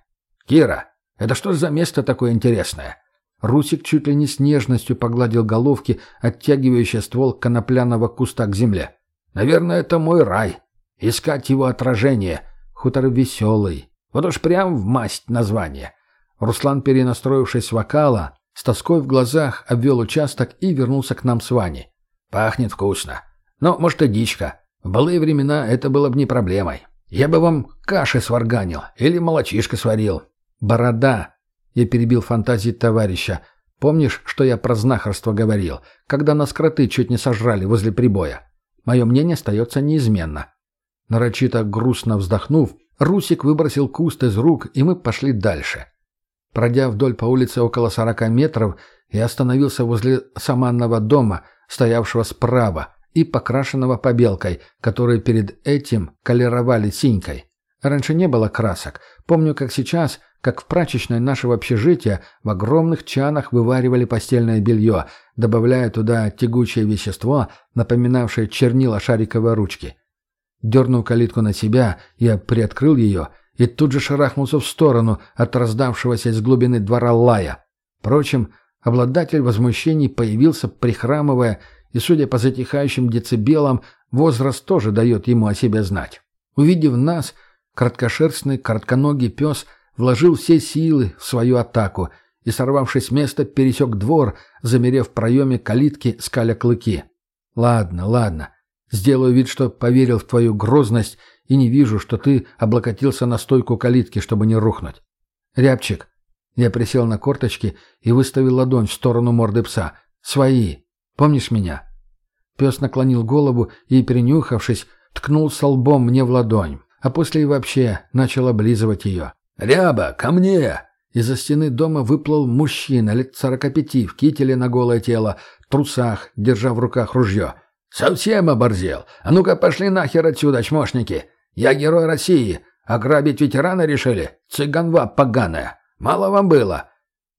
«Кира, это что за место такое интересное?» Русик чуть ли не с нежностью погладил головки, оттягивающий ствол конопляного куста к земле. «Наверное, это мой рай. Искать его отражение. Хутор веселый. Вот уж прям в масть название». Руслан, перенастроившись вокала, с тоской в глазах обвел участок и вернулся к нам с Ваней. «Пахнет вкусно. Но, может, и дичка. В былые времена это было бы не проблемой. Я бы вам каши сварганил или молочишко сварил. Борода. Я перебил фантазии товарища. Помнишь, что я про знахарство говорил, когда нас кроты чуть не сожрали возле прибоя? Мое мнение остается неизменно. Нарочито грустно вздохнув, Русик выбросил куст из рук, и мы пошли дальше. Пройдя вдоль по улице около сорока метров, я остановился возле саманного дома, стоявшего справа, и покрашенного побелкой, которые перед этим колеровали синькой. Раньше не было красок. Помню, как сейчас, как в прачечной нашего общежития, в огромных чанах вываривали постельное белье, добавляя туда тягучее вещество, напоминавшее чернила шариковой ручки. Дернув калитку на себя, я приоткрыл ее и тут же шарахнулся в сторону от раздавшегося из глубины двора лая. Впрочем, обладатель возмущений появился, прихрамывая, и, судя по затихающим децибелам, возраст тоже дает ему о себе знать. Увидев нас, краткошерстный, коротконогий пес вложил все силы в свою атаку и, сорвавшись с места, пересек двор, замерев в проеме калитки, скаля клыки. «Ладно, ладно. Сделаю вид, что поверил в твою грозность и не вижу, что ты облокотился на стойку калитки, чтобы не рухнуть. Рябчик». Я присел на корточки и выставил ладонь в сторону морды пса. «Свои. Помнишь меня?» Пес наклонил голову и, перенюхавшись, ткнул лбом мне в ладонь, а после и вообще начал облизывать ее. «Ряба, ко мне!» Из-за стены дома выплыл мужчина лет сорока пяти в кителе на голое тело, трусах, держа в руках ружье. «Совсем оборзел! А ну-ка пошли нахер отсюда, чмошники! Я герой России! Ограбить ветерана решили? Цыганва поганая! Мало вам было!»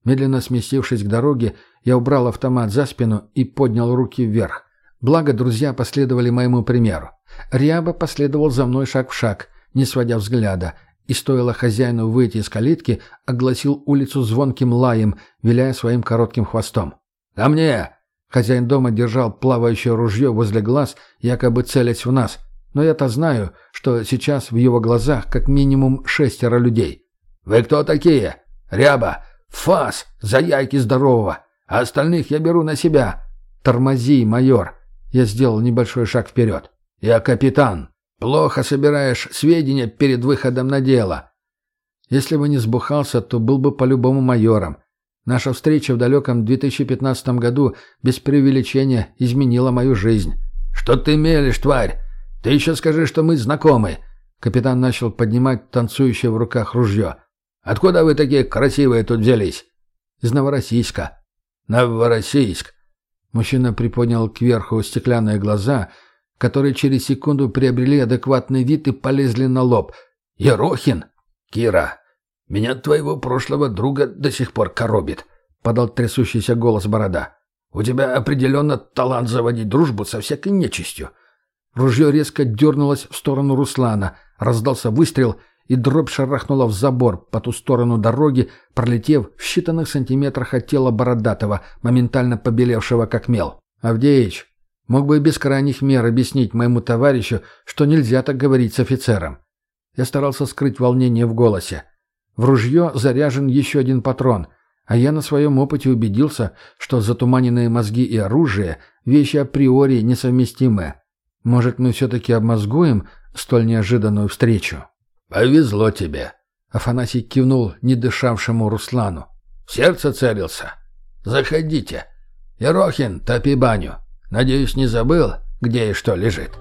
Медленно сместившись к дороге, я убрал автомат за спину и поднял руки вверх. Благо, друзья последовали моему примеру. Ряба последовал за мной шаг в шаг, не сводя взгляда, и стоило хозяину выйти из калитки, огласил улицу звонким лаем, виляя своим коротким хвостом. «Ко мне!» Хозяин дома держал плавающее ружье возле глаз, якобы целясь в нас. Но я-то знаю, что сейчас в его глазах как минимум шестеро людей. «Вы кто такие? Ряба! Фас! За яйки здорового! А остальных я беру на себя!» «Тормози, майор!» Я сделал небольшой шаг вперед. «Я капитан!» Плохо собираешь сведения перед выходом на дело. Если бы не сбухался, то был бы по-любому майором. Наша встреча в далеком 2015 году без преувеличения изменила мою жизнь. «Что ты мелешь, тварь? Ты еще скажи, что мы знакомы!» Капитан начал поднимать танцующее в руках ружье. «Откуда вы такие красивые тут взялись?» «Из Новороссийска». «Новороссийск!» Мужчина приподнял кверху стеклянные глаза – которые через секунду приобрели адекватный вид и полезли на лоб. «Ерохин!» «Кира, меня твоего прошлого друга до сих пор коробит», — подал трясущийся голос Борода. «У тебя определенно талант заводить дружбу со всякой нечистью». Ружье резко дернулось в сторону Руслана, раздался выстрел, и дробь шарахнула в забор по ту сторону дороги, пролетев в считанных сантиметрах от тела Бородатого, моментально побелевшего как мел. «Авдеич, Мог бы и без крайних мер объяснить моему товарищу, что нельзя так говорить с офицером. Я старался скрыть волнение в голосе. В ружье заряжен еще один патрон, а я на своем опыте убедился, что затуманенные мозги и оружие – вещи априори несовместимые. Может, мы все-таки обмозгуем столь неожиданную встречу? «Повезло тебе», — Афанасий кивнул недышавшему Руслану. «В сердце целился? Заходите. Ерохин, топи баню». Надеюсь, не забыл, где и что лежит?»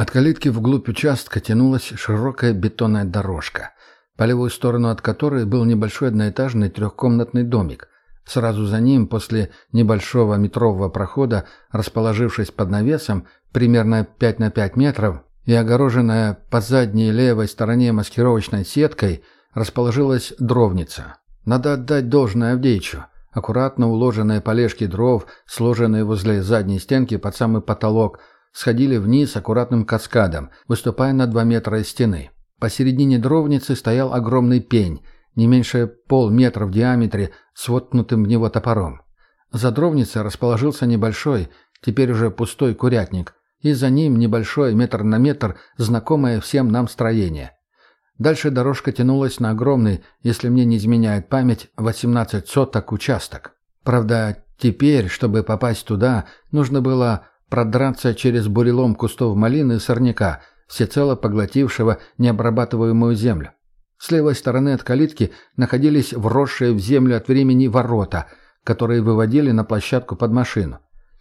От калитки вглубь участка тянулась широкая бетонная дорожка, по левую сторону от которой был небольшой одноэтажный трехкомнатный домик. Сразу за ним, после небольшого метрового прохода, расположившись под навесом, примерно 5 на 5 метров, и огороженная по задней левой стороне маскировочной сеткой расположилась дровница. Надо отдать должное Авдеичу. Аккуратно уложенные полежки дров, сложенные возле задней стенки под самый потолок, сходили вниз аккуратным каскадом, выступая на два метра из стены. Посередине дровницы стоял огромный пень, не меньше полметра в диаметре, с воткнутым в него топором. За дровницей расположился небольшой, теперь уже пустой курятник, и за ним небольшой метр на метр знакомое всем нам строение. Дальше дорожка тянулась на огромный, если мне не изменяет память, 18 соток участок. Правда, теперь, чтобы попасть туда, нужно было продраться через бурелом кустов малины и сорняка, всецело поглотившего необрабатываемую землю. С левой стороны от калитки находились вросшие в землю от времени ворота, которые выводили на площадку под машину.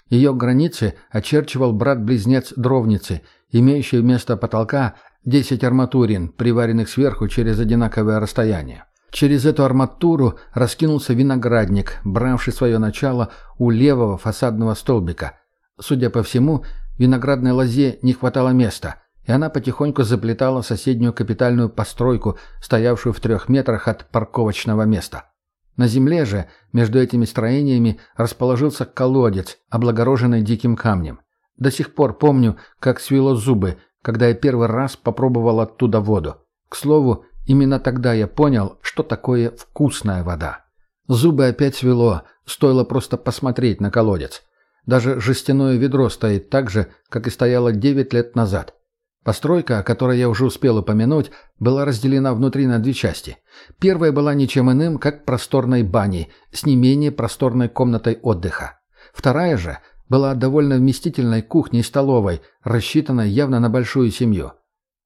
Ее границы очерчивал брат-близнец Дровницы, имеющий вместо потолка 10 арматурин, приваренных сверху через одинаковое расстояние. Через эту арматуру раскинулся виноградник, бравший свое начало у левого фасадного столбика. Судя по всему, виноградной лозе не хватало места, и она потихоньку заплетала соседнюю капитальную постройку, стоявшую в трех метрах от парковочного места. На земле же, между этими строениями, расположился колодец, облагороженный диким камнем. До сих пор помню, как свело зубы, когда я первый раз попробовал оттуда воду. К слову, именно тогда я понял, что такое вкусная вода. Зубы опять свело, стоило просто посмотреть на колодец. Даже жестяное ведро стоит так же, как и стояло девять лет назад. Постройка, о которой я уже успел упомянуть, была разделена внутри на две части. Первая была ничем иным, как просторной баней, с не менее просторной комнатой отдыха. Вторая же была довольно вместительной кухней-столовой, рассчитанной явно на большую семью.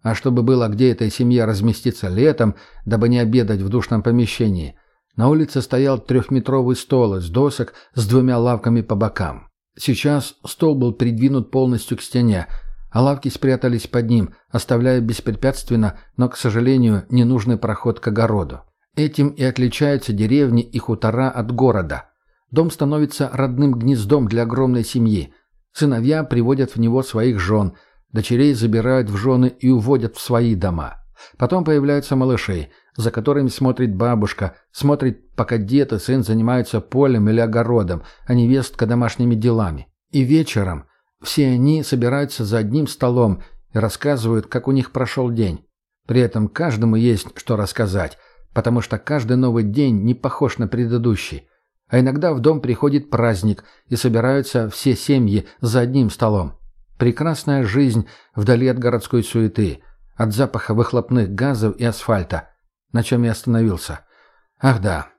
А чтобы было где этой семье разместиться летом, дабы не обедать в душном помещении, на улице стоял трехметровый стол из досок с двумя лавками по бокам. Сейчас стол был придвинут полностью к стене, а лавки спрятались под ним, оставляя беспрепятственно, но, к сожалению, ненужный проход к огороду. Этим и отличаются деревни и хутора от города. Дом становится родным гнездом для огромной семьи. Сыновья приводят в него своих жен, дочерей забирают в жены и уводят в свои дома. Потом появляются малыши, за которыми смотрит бабушка, смотрит, пока дед и сын занимаются полем или огородом, а невестка домашними делами. И вечером – все они собираются за одним столом и рассказывают, как у них прошел день. При этом каждому есть что рассказать, потому что каждый новый день не похож на предыдущий. А иногда в дом приходит праздник, и собираются все семьи за одним столом. Прекрасная жизнь вдали от городской суеты, от запаха выхлопных газов и асфальта. На чем я остановился? Ах да.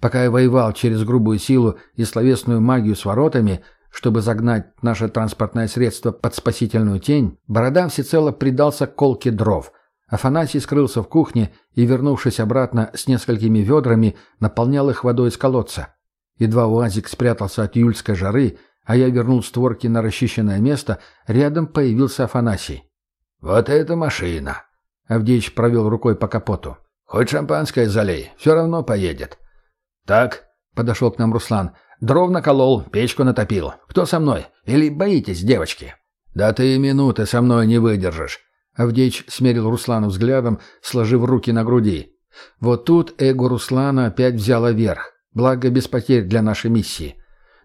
Пока я воевал через грубую силу и словесную магию с воротами – чтобы загнать наше транспортное средство под спасительную тень, Борода всецело предался колке дров. Афанасий скрылся в кухне и, вернувшись обратно с несколькими ведрами, наполнял их водой из колодца. Едва УАЗик спрятался от июльской жары, а я вернул створки на расчищенное место, рядом появился Афанасий. «Вот эта машина!» Авдеич провел рукой по капоту. «Хоть шампанское залей, все равно поедет». «Так», — подошел к нам Руслан, — Дров наколол, печку натопил. Кто со мной? Или боитесь, девочки?» «Да ты и минуты со мной не выдержишь». Авдеич смерил Руслана взглядом, сложив руки на груди. Вот тут эго Руслана опять взяло верх. Благо без потерь для нашей миссии.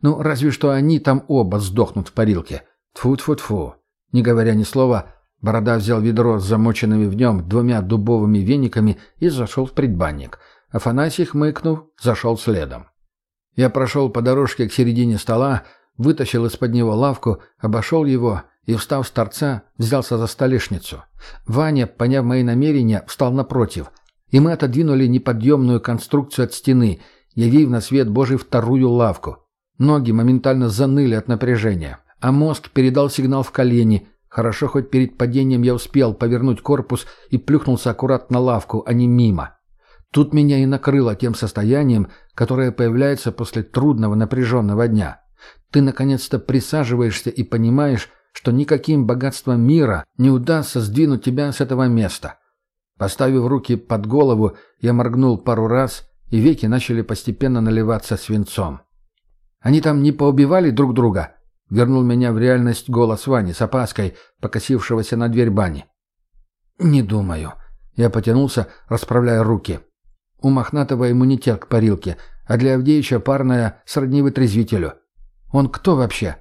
Ну, разве что они там оба сдохнут в парилке. Тфу-тфу-тфу. Не говоря ни слова, Борода взял ведро с замоченными в нем двумя дубовыми вениками и зашел в предбанник. Афанасий, хмыкнув, зашел следом. Я прошел по дорожке к середине стола, вытащил из-под него лавку, обошел его и, встав с торца, взялся за столешницу. Ваня, поняв мои намерения, встал напротив, и мы отодвинули неподъемную конструкцию от стены, явив на свет Божий вторую лавку. Ноги моментально заныли от напряжения, а мозг передал сигнал в колени. Хорошо, хоть перед падением я успел повернуть корпус и плюхнулся аккуратно на лавку, а не мимо. Тут меня и накрыло тем состоянием, которое появляется после трудного напряженного дня. Ты наконец-то присаживаешься и понимаешь, что никаким богатством мира не удастся сдвинуть тебя с этого места. Поставив руки под голову, я моргнул пару раз, и веки начали постепенно наливаться свинцом. «Они там не поубивали друг друга?» — вернул меня в реальность голос Вани с опаской, покосившегося на дверь бани. «Не думаю». Я потянулся, расправляя руки. У Мохнатого иммунитет к парилке, а для Авдеича парная сродни вытрезвителю. Он кто вообще?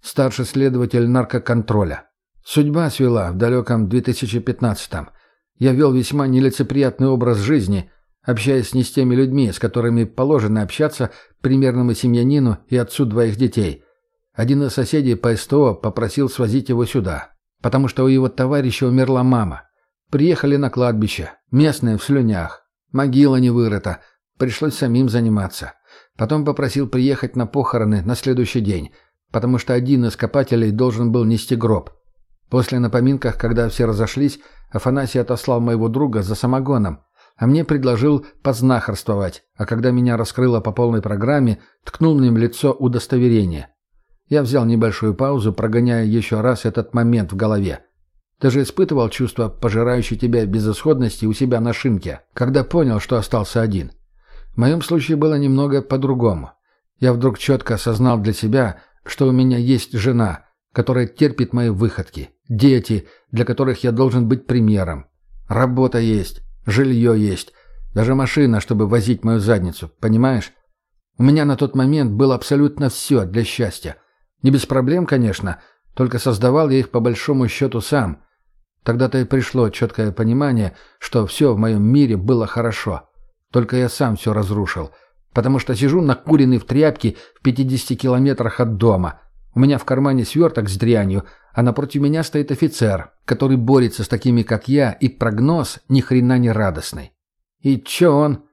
Старший следователь наркоконтроля. Судьба свела в далеком 2015-м. Я вел весьма нелицеприятный образ жизни, общаясь не с теми людьми, с которыми положено общаться примерному семьянину и отцу двоих детей. Один из соседей по СТО попросил свозить его сюда, потому что у его товарища умерла мама. Приехали на кладбище, местные в слюнях. Могила не вырыта. Пришлось самим заниматься. Потом попросил приехать на похороны на следующий день, потому что один из копателей должен был нести гроб. После на поминках, когда все разошлись, Афанасий отослал моего друга за самогоном, а мне предложил познахарствовать, а когда меня раскрыло по полной программе, ткнул мне в лицо удостоверение. Я взял небольшую паузу, прогоняя еще раз этот момент в голове. Ты же испытывал чувство пожирающей тебя безысходности у себя на шинке, когда понял, что остался один. В моем случае было немного по-другому. Я вдруг четко осознал для себя, что у меня есть жена, которая терпит мои выходки, дети, для которых я должен быть примером. Работа есть, жилье есть, даже машина, чтобы возить мою задницу, понимаешь? У меня на тот момент было абсолютно все для счастья. Не без проблем, конечно, только создавал я их по большому счету сам. Тогда-то и пришло четкое понимание, что все в моем мире было хорошо. Только я сам все разрушил, потому что сижу накуренный в тряпке в 50 километрах от дома. У меня в кармане сверток с дрянью, а напротив меня стоит офицер, который борется с такими, как я, и прогноз ни хрена не радостный. «И чё он?»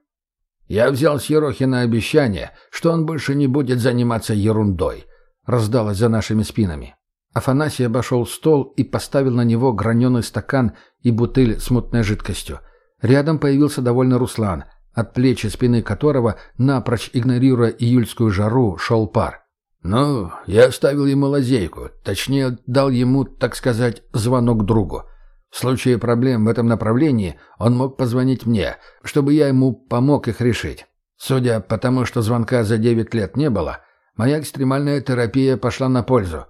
«Я взял с Ерохина обещание, что он больше не будет заниматься ерундой», — раздалось за нашими спинами. Афанасий обошел стол и поставил на него граненый стакан и бутыль с мутной жидкостью. Рядом появился довольно Руслан, от плечи спины которого, напрочь игнорируя июльскую жару, шел пар. «Ну, я оставил ему лазейку, точнее, дал ему, так сказать, звонок другу. В случае проблем в этом направлении он мог позвонить мне, чтобы я ему помог их решить. Судя по тому, что звонка за девять лет не было, моя экстремальная терапия пошла на пользу.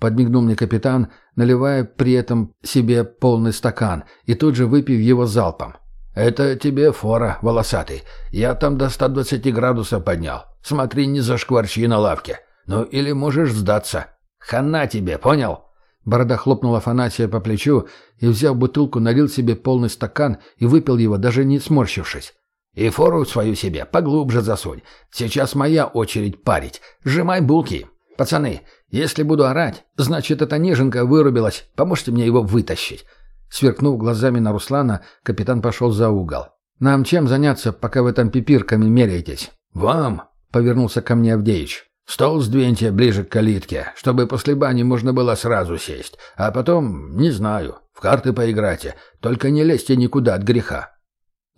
Подмигнул мне капитан, наливая при этом себе полный стакан и тут же выпив его залпом. «Это тебе фора, волосатый. Я там до 120 градусов поднял. Смотри, не зашкварчи на лавке. Ну или можешь сдаться. Хана тебе, понял?» Борода хлопнула Афанасия по плечу и, взяв бутылку, налил себе полный стакан и выпил его, даже не сморщившись. «И фору свою себе поглубже засунь. Сейчас моя очередь парить. Сжимай булки. Пацаны, если буду орать, значит, эта неженка вырубилась. Поможете мне его вытащить». Сверкнув глазами на Руслана, капитан пошел за угол. «Нам чем заняться, пока вы там пипирками меряетесь?» «Вам», — повернулся ко мне Авдеич. Стол сдвиньте ближе к калитке, чтобы после бани можно было сразу сесть. А потом, не знаю, в карты поиграйте. Только не лезьте никуда от греха».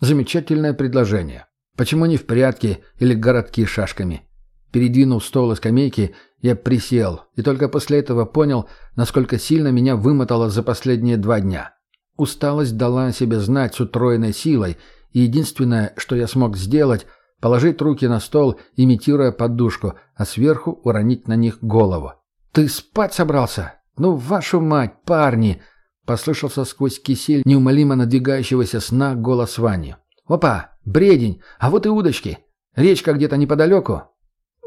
Замечательное предложение. Почему не в прятки или городки шашками? Передвинув стол и скамейки, я присел, и только после этого понял, насколько сильно меня вымотало за последние два дня. Усталость дала о себе знать с утроенной силой, и единственное, что я смог сделать – Положить руки на стол, имитируя подушку, а сверху уронить на них голову. «Ты спать собрался? Ну, вашу мать, парни!» Послышался сквозь кисель неумолимо надвигающегося сна голос Вани. «Опа! Бредень! А вот и удочки! Речка где-то неподалеку?»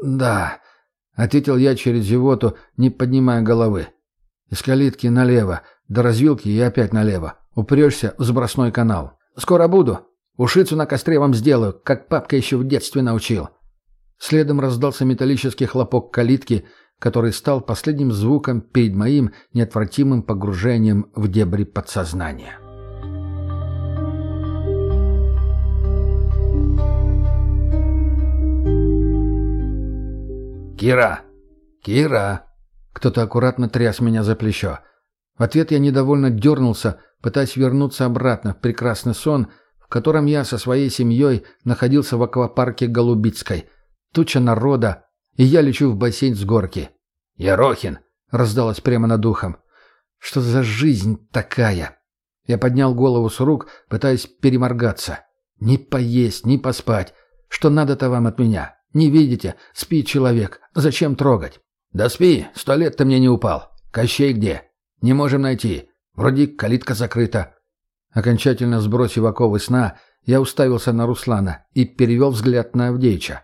«Да», — ответил я через животу, не поднимая головы. «Из калитки налево, до развилки и опять налево. Упрешься в сбросной канал. Скоро буду», Ушицу на костре вам сделаю, как папка еще в детстве научил». Следом раздался металлический хлопок калитки, который стал последним звуком перед моим неотвратимым погружением в дебри подсознания. «Кира! Кира!» Кто-то аккуратно тряс меня за плечо. В ответ я недовольно дернулся, пытаясь вернуться обратно в прекрасный сон — в котором я со своей семьей находился в аквапарке Голубицкой. Туча народа, и я лечу в бассейн с горки. «Ерохин!» — раздалось прямо над ухом. «Что за жизнь такая?» Я поднял голову с рук, пытаясь переморгаться. «Не поесть, не поспать. Что надо-то вам от меня? Не видите? Спи, человек. Зачем трогать?» «Да спи, сто лет ты мне не упал. Кощей где? Не можем найти. Вроде калитка закрыта. Окончательно сбросив оковы сна, я уставился на Руслана и перевел взгляд на Авдеича.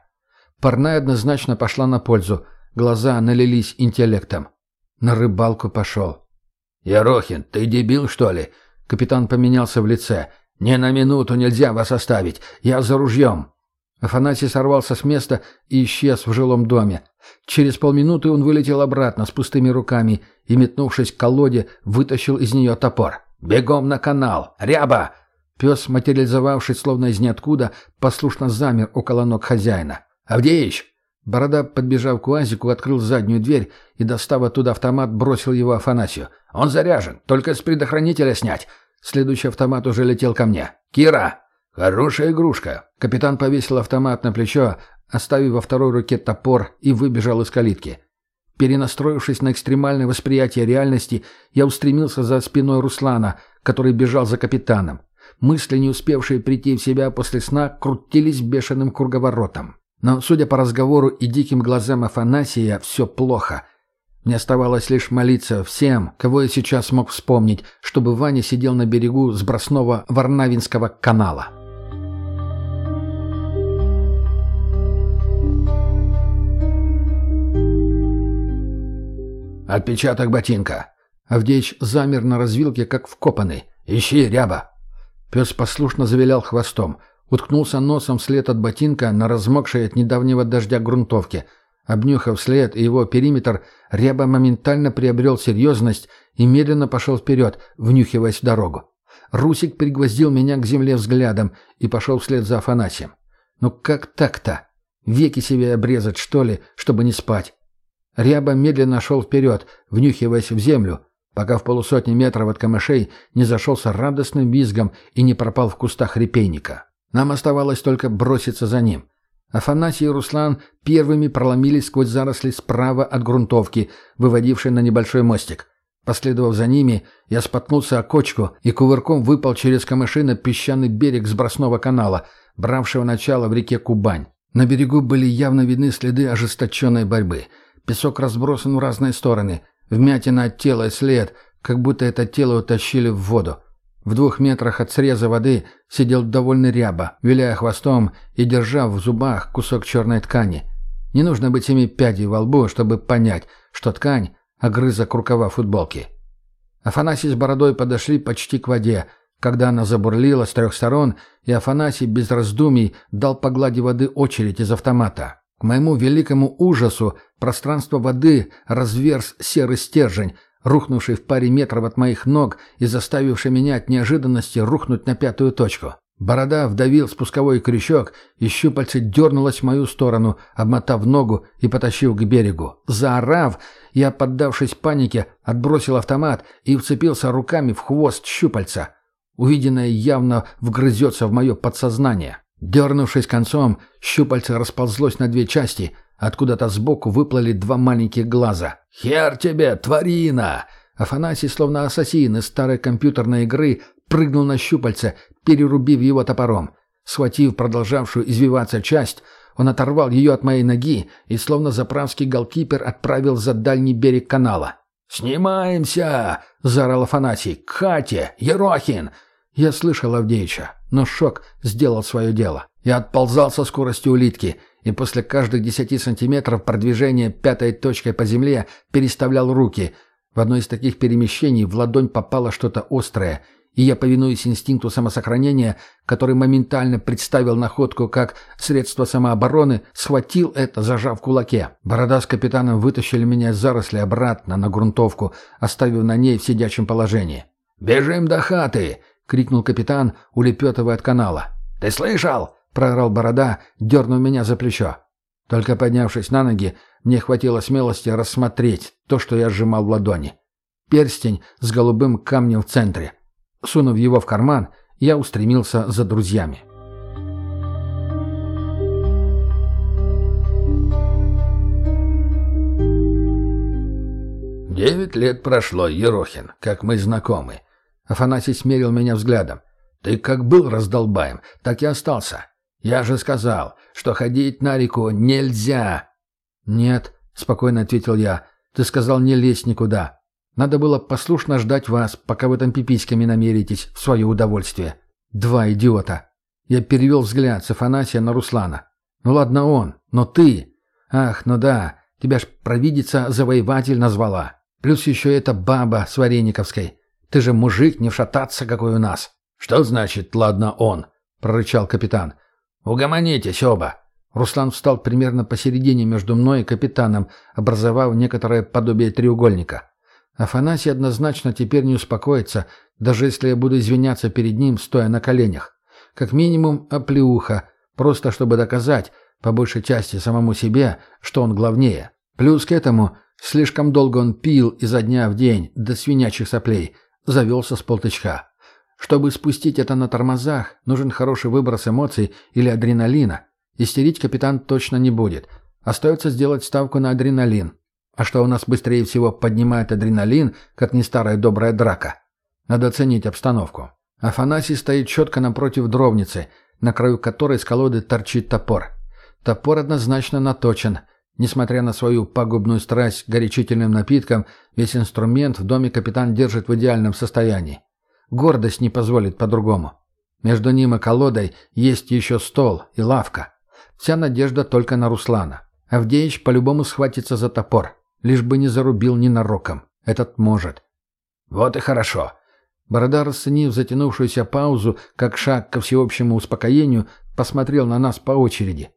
Парная однозначно пошла на пользу, глаза налились интеллектом. На рыбалку пошел. «Ерохин, ты дебил, что ли?» Капитан поменялся в лице. «Не на минуту нельзя вас оставить. Я за ружьем». Афанасий сорвался с места и исчез в жилом доме. Через полминуты он вылетел обратно с пустыми руками и, метнувшись к колоде, вытащил из нее топор. «Бегом на канал! Ряба!» Пес, материализовавшись словно из ниоткуда, послушно замер около ног хозяина. «Авдеич!» Борода, подбежав к УАЗику, открыл заднюю дверь и, достав оттуда автомат, бросил его Афанасию. «Он заряжен, только с предохранителя снять!» Следующий автомат уже летел ко мне. «Кира! Хорошая игрушка!» Капитан повесил автомат на плечо, оставив во второй руке топор и выбежал из калитки. Перенастроившись на экстремальное восприятие реальности, я устремился за спиной Руслана, который бежал за капитаном. Мысли, не успевшие прийти в себя после сна, крутились бешеным круговоротом. Но, судя по разговору и диким глазам Афанасия, все плохо. Мне оставалось лишь молиться всем, кого я сейчас мог вспомнить, чтобы Ваня сидел на берегу сбросного Варнавинского канала. «Отпечаток ботинка». Авдеич замер на развилке, как вкопанный. «Ищи, ряба». Пес послушно завилял хвостом, уткнулся носом вслед от ботинка на размокшей от недавнего дождя грунтовке. Обнюхав след и его периметр, ряба моментально приобрел серьезность и медленно пошел вперед, внюхиваясь в дорогу. Русик пригвоздил меня к земле взглядом и пошел вслед за Афанасием. «Ну как так-то? Веки себе обрезать, что ли, чтобы не спать?» Ряба медленно шел вперед, внюхиваясь в землю, пока в полусотни метров от камышей не зашелся радостным визгом и не пропал в кустах репейника. Нам оставалось только броситься за ним. Афанасий и Руслан первыми проломились сквозь заросли справа от грунтовки, выводившей на небольшой мостик. Последовав за ними, я споткнулся о кочку и кувырком выпал через камыши на песчаный берег сбросного канала, бравшего начало в реке Кубань. На берегу были явно видны следы ожесточенной борьбы — Песок разбросан в разные стороны. Вмятина от тела и след, как будто это тело утащили в воду. В двух метрах от среза воды сидел довольно ряба, виляя хвостом и держа в зубах кусок черной ткани. Не нужно быть семи пядей во лбу, чтобы понять, что ткань — огрызок рукава футболки. Афанасий с бородой подошли почти к воде, когда она забурлила с трех сторон, и Афанасий без раздумий дал по глади воды очередь из автомата. К моему великому ужасу пространство воды разверз серый стержень, рухнувший в паре метров от моих ног и заставивший меня от неожиданности рухнуть на пятую точку. Борода вдавил спусковой крючок, и щупальце дернулось в мою сторону, обмотав ногу и потащив к берегу. Заорав, я, поддавшись панике, отбросил автомат и вцепился руками в хвост щупальца. Увиденное явно вгрызется в мое подсознание. Дернувшись концом, щупальце расползлось на две части. Откуда-то сбоку выплыли два маленьких глаза. «Хер тебе, тварина!» Афанасий, словно ассасин из старой компьютерной игры, прыгнул на щупальце, перерубив его топором. Схватив продолжавшую извиваться часть, он оторвал ее от моей ноги и, словно заправский голкипер, отправил за дальний берег канала. «Снимаемся!» — заорал Афанасий. «Катя! Ерохин!» Я слышал Авдеича, но шок сделал свое дело. Я отползал со скоростью улитки, и после каждых десяти сантиметров продвижения пятой точкой по земле переставлял руки. В одно из таких перемещений в ладонь попало что-то острое, и я, повинуясь инстинкту самосохранения, который моментально представил находку как средство самообороны, схватил это, зажав кулаке. Борода с капитаном вытащили меня из заросли обратно на грунтовку, оставив на ней в сидячем положении. «Бежим до хаты!» — крикнул капитан, улепетывая от канала. «Ты слышал?» — проорал борода, дернув меня за плечо. Только поднявшись на ноги, мне хватило смелости рассмотреть то, что я сжимал в ладони. Перстень с голубым камнем в центре. Сунув его в карман, я устремился за друзьями. «Девять лет прошло, Ерохин, как мы знакомы. Афанасий смерил меня взглядом. «Ты как был раздолбаем, так и остался. Я же сказал, что ходить на реку нельзя!» «Нет», — спокойно ответил я, — «ты сказал не лезть никуда. Надо было послушно ждать вас, пока вы там пиписьками намеритесь в свое удовольствие. Два идиота». Я перевел взгляд с Афанасия на Руслана. «Ну ладно он, но ты...» «Ах, ну да, тебя ж провидица-завоеватель назвала. Плюс еще эта баба с Варениковской. Ты же мужик, не вшататься, какой у нас». «Что значит «ладно он»?» — прорычал капитан. «Угомонитесь оба». Руслан встал примерно посередине между мной и капитаном, образовав некоторое подобие треугольника. Афанасий однозначно теперь не успокоится, даже если я буду извиняться перед ним, стоя на коленях. Как минимум, оплеуха, просто чтобы доказать, по большей части самому себе, что он главнее. Плюс к этому, слишком долго он пил изо дня в день, до свинячих соплей, завелся с полтычка. Чтобы спустить это на тормозах, нужен хороший выброс эмоций или адреналина. Истерить капитан точно не будет. Остается сделать ставку на адреналин. А что у нас быстрее всего поднимает адреналин, как не старая добрая драка? Надо оценить обстановку. Афанасий стоит четко напротив дровницы, на краю которой с колоды торчит топор. Топор однозначно наточен. Несмотря на свою пагубную страсть к горячительным напиткам, весь инструмент в доме капитан держит в идеальном состоянии. Гордость не позволит по-другому. Между ним и колодой есть еще стол и лавка. Вся надежда только на Руслана. Авдеич по-любому схватится за топор, лишь бы не зарубил ненароком. Этот может. «Вот и хорошо», Борода, расценив затянувшуюся паузу, как шаг ко всеобщему успокоению, посмотрел на нас по очереди.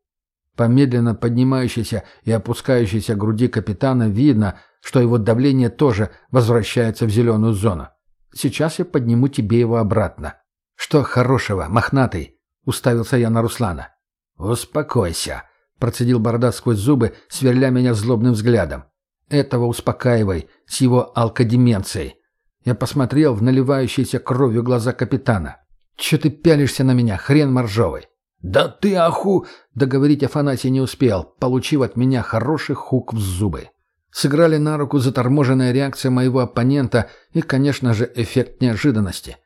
По медленно поднимающейся и опускающейся груди капитана видно, что его давление тоже возвращается в зеленую зону. Сейчас я подниму тебе его обратно. Что хорошего, мохнатый? Уставился я на Руслана. Успокойся, процедил Борода сквозь зубы, сверля меня злобным взглядом. Этого успокаивай с его алкодеменцией. Я посмотрел в наливающиеся кровью глаза капитана. «Че ты пялишься на меня, хрен моржовый?» «Да ты аху!» Договорить Афанасий не успел, получив от меня хороший хук в зубы. Сыграли на руку заторможенная реакция моего оппонента и, конечно же, эффект неожиданности.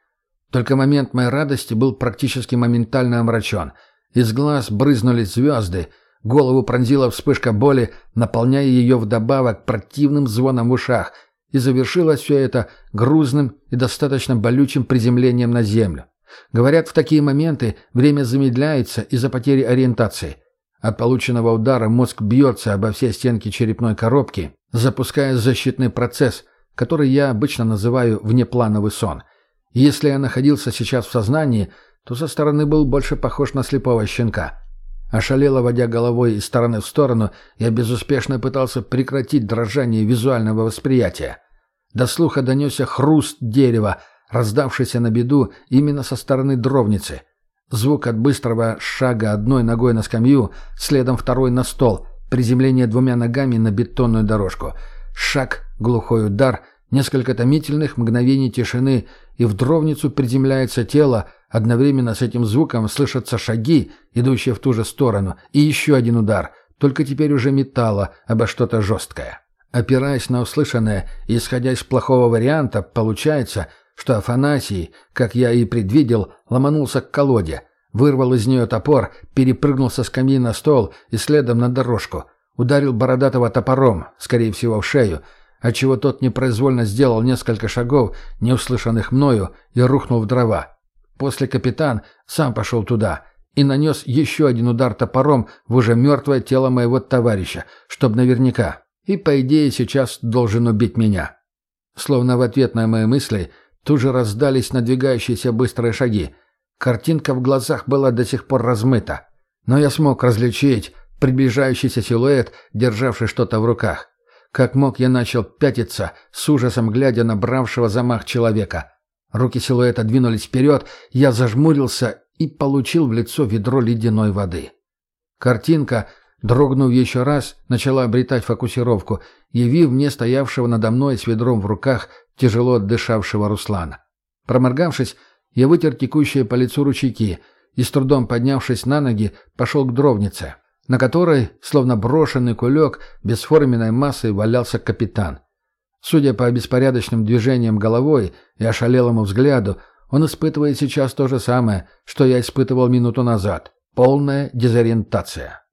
Только момент моей радости был практически моментально омрачен. Из глаз брызнули звезды, голову пронзила вспышка боли, наполняя ее вдобавок противным звоном в ушах – и завершилось все это грузным и достаточно болючим приземлением на землю. Говорят, в такие моменты время замедляется из-за потери ориентации. От полученного удара мозг бьется обо все стенки черепной коробки, запуская защитный процесс, который я обычно называю внеплановый сон. если я находился сейчас в сознании, то со стороны был больше похож на слепого щенка. Ошалело водя головой из стороны в сторону, я безуспешно пытался прекратить дрожание визуального восприятия. До слуха донесся хруст дерева, раздавшийся на беду именно со стороны дровницы. Звук от быстрого шага одной ногой на скамью, следом второй на стол, приземление двумя ногами на бетонную дорожку. Шаг, глухой удар, несколько томительных мгновений тишины, и в дровницу приземляется тело, Одновременно с этим звуком слышатся шаги, идущие в ту же сторону, и еще один удар, только теперь уже металла обо что-то жесткое. Опираясь на услышанное и исходя из плохого варианта, получается, что Афанасий, как я и предвидел, ломанулся к колоде, вырвал из нее топор, перепрыгнул со скамьи на стол и следом на дорожку, ударил бородатого топором, скорее всего в шею, отчего тот непроизвольно сделал несколько шагов, не услышанных мною, и рухнул в дрова. После капитан сам пошел туда и нанес еще один удар топором в уже мертвое тело моего товарища, чтоб наверняка. И, по идее, сейчас должен убить меня. Словно в ответ на мои мысли тут же раздались надвигающиеся быстрые шаги. Картинка в глазах была до сих пор размыта. Но я смог различить приближающийся силуэт, державший что-то в руках. Как мог, я начал пятиться, с ужасом глядя на бравшего замах человека. Руки силуэта двинулись вперед, я зажмурился и получил в лицо ведро ледяной воды. Картинка, дрогнув еще раз, начала обретать фокусировку, явив мне стоявшего надо мной с ведром в руках тяжело дышавшего Руслана. Проморгавшись, я вытер текущие по лицу ручейки и, с трудом поднявшись на ноги, пошел к дровнице, на которой, словно брошенный кулек, бесформенной массой валялся капитан. Судя по беспорядочным движениям головой и ошалелому взгляду, он испытывает сейчас то же самое, что я испытывал минуту назад. Полная дезориентация.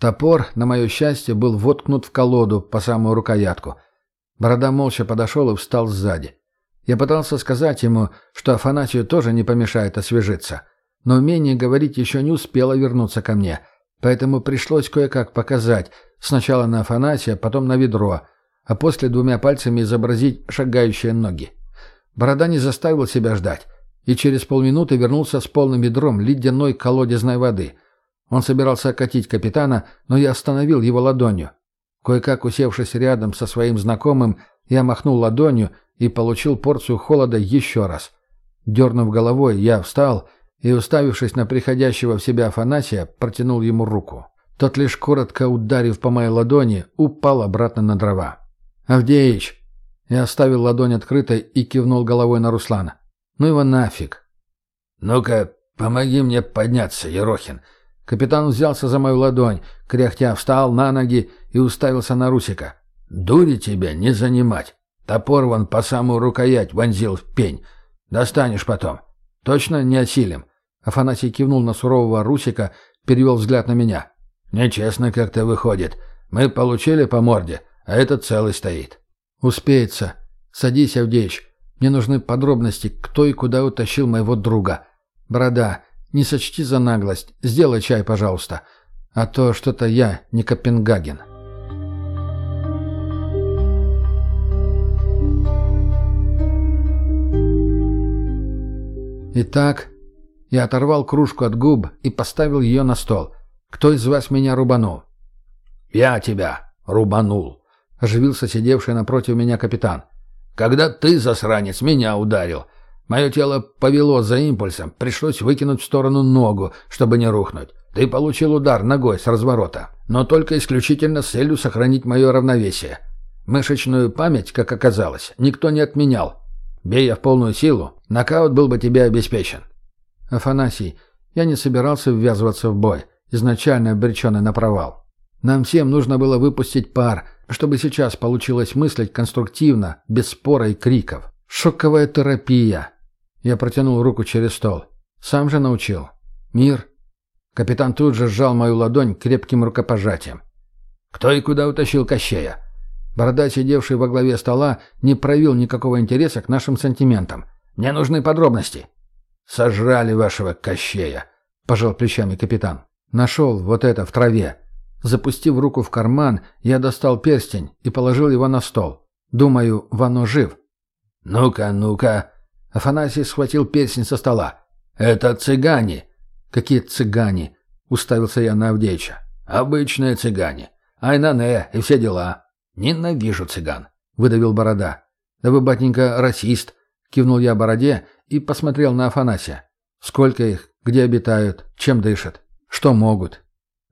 Топор, на мое счастье, был воткнут в колоду по самую рукоятку. Борода молча подошел и встал сзади. Я пытался сказать ему, что Афанасию тоже не помешает освежиться. Но умение говорить еще не успело вернуться ко мне, поэтому пришлось кое-как показать, сначала на Афанасия, потом на ведро — а после двумя пальцами изобразить шагающие ноги. Борода не заставил себя ждать и через полминуты вернулся с полным ведром ледяной колодезной воды. Он собирался окатить капитана, но я остановил его ладонью. Кое-как усевшись рядом со своим знакомым, я махнул ладонью и получил порцию холода еще раз. Дернув головой, я встал и, уставившись на приходящего в себя Афанасия, протянул ему руку. Тот лишь коротко ударив по моей ладони, упал обратно на дрова. «Авдеич!» Я оставил ладонь открытой и кивнул головой на Руслана. «Ну его нафиг!» «Ну-ка, помоги мне подняться, Ерохин!» Капитан взялся за мою ладонь, кряхтя встал на ноги и уставился на Русика. Дури тебя не занимать. Топор вон по самую рукоять вонзил в пень. Достанешь потом. Точно не осилим?» Афанасий кивнул на сурового Русика, перевел взгляд на меня. «Нечестно как-то выходит. Мы получили по морде, а этот целый стоит». «Успеется. Садись, Авдеич. Мне нужны подробности, кто и куда утащил моего друга. Борода, не сочти за наглость. Сделай чай, пожалуйста. А то что-то я не Копенгаген». Итак, я оторвал кружку от губ и поставил ее на стол. «Кто из вас меня рубанул?» «Я тебя рубанул», — оживился сидевший напротив меня капитан. «Когда ты, засранец, меня ударил. Мое тело повело за импульсом, пришлось выкинуть в сторону ногу, чтобы не рухнуть. Ты получил удар ногой с разворота, но только исключительно с целью сохранить мое равновесие. Мышечную память, как оказалось, никто не отменял. Бей я в полную силу, нокаут был бы тебе обеспечен. Афанасий, я не собирался ввязываться в бой, изначально обреченный на провал. Нам всем нужно было выпустить пар, чтобы сейчас получилось мыслить конструктивно, без спора и криков. Шоковая терапия. Я протянул руку через стол. Сам же научил. Мир. Капитан тут же сжал мою ладонь крепким рукопожатием. «Кто и куда утащил Кощея?» Борода, сидевший во главе стола, не проявил никакого интереса к нашим сантиментам. «Мне нужны подробности». «Сожрали вашего Кощея», — пожал плечами капитан. «Нашел вот это в траве». Запустив руку в карман, я достал перстень и положил его на стол. Думаю, Вано жив. «Ну-ка, ну-ка». Афанасий схватил перстень со стола. «Это цыгане». «Какие цыгане?» — уставился я на Авдеича. «Обычные цыгане. Айнане и все дела. «Ненавижу цыган», — выдавил Борода. «Да вы, батенька, расист», — кивнул я Бороде и посмотрел на Афанасия. «Сколько их? Где обитают? Чем дышат? Что могут?»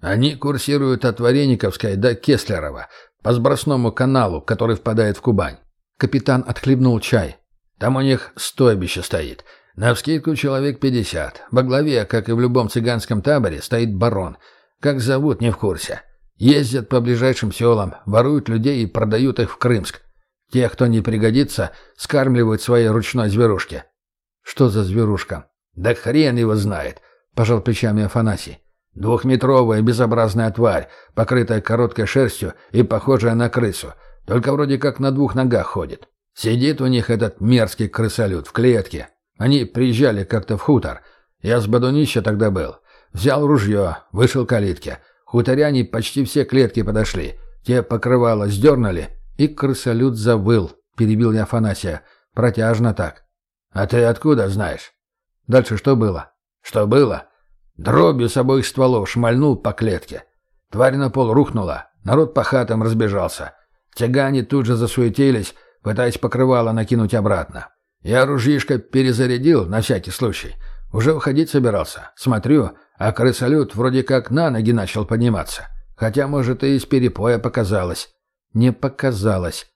«Они курсируют от Варениковской до Кеслерова, по сбросному каналу, который впадает в Кубань». Капитан отхлебнул чай. «Там у них стойбище стоит. Навскидку человек пятьдесят. Во главе, как и в любом цыганском таборе, стоит барон. Как зовут, не в курсе. Ездят по ближайшим селам, воруют людей и продают их в Крымск. Тех, кто не пригодится, скармливают своей ручной зверушке. Что за зверушка? Да хрен его знает, пожал плечами Афанасий. Двухметровая безобразная тварь, покрытая короткой шерстью и похожая на крысу, только вроде как на двух ногах ходит. Сидит у них этот мерзкий крысолют в клетке. Они приезжали как-то в хутор. Я с Бадунища тогда был. Взял ружье, вышел к калитке. Хуторяне почти все клетки подошли. Те покрывало сдернули, и крысолют завыл, перебил я Афанасия. Протяжно так. А ты откуда знаешь? Дальше что было? Что было? Дробью с обоих стволов шмальнул по клетке. Тварь на пол рухнула, народ по хатам разбежался. Тягане тут же засуетились, пытаясь покрывало накинуть обратно. Я ружьишко перезарядил на всякий случай. Уже уходить собирался. Смотрю, а крысолют вроде как на ноги начал подниматься. Хотя, может, и из перепоя показалось. Не показалось.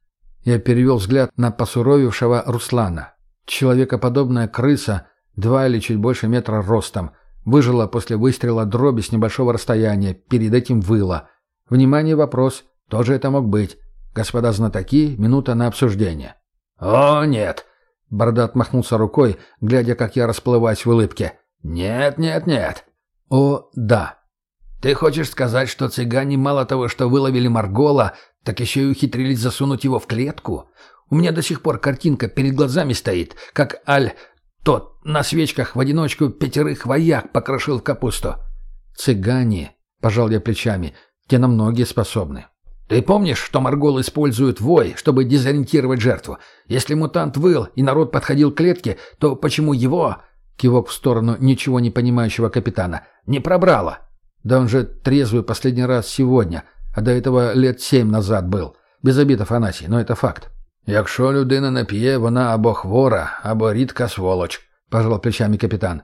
Я перевел взгляд на посуровившего Руслана. Человекоподобная крыса, два или чуть больше метра ростом, выжила после выстрела дроби с небольшого расстояния, перед этим выла. Внимание, вопрос. Тоже это мог быть. Господа знатоки, минута на обсуждение. «О, нет!» Борода отмахнулся рукой, глядя, как я расплываюсь в улыбке. «Нет, нет, нет. «О, да». «Ты хочешь сказать, что цыгане мало того, что выловили Маргола, так еще и ухитрились засунуть его в клетку? У меня до сих пор картинка перед глазами стоит, как Аль тот на свечках в одиночку пятерых вояк покрошил в капусту». «Цыгане», — пожал я плечами, — «те на многие способны». Ты помнишь, что Маргол использует вой, чтобы дезориентировать жертву? Если мутант выл и народ подходил к клетке, то почему его...» Кивок в сторону ничего не понимающего капитана. «Не пробрало!» «Да он же трезвый последний раз сегодня, а до этого лет семь назад был. Без обид, Афанасий, но это факт». «Якщо людина не п'є, вона або хвора, або рідка сволочь», — пожал плечами капитан.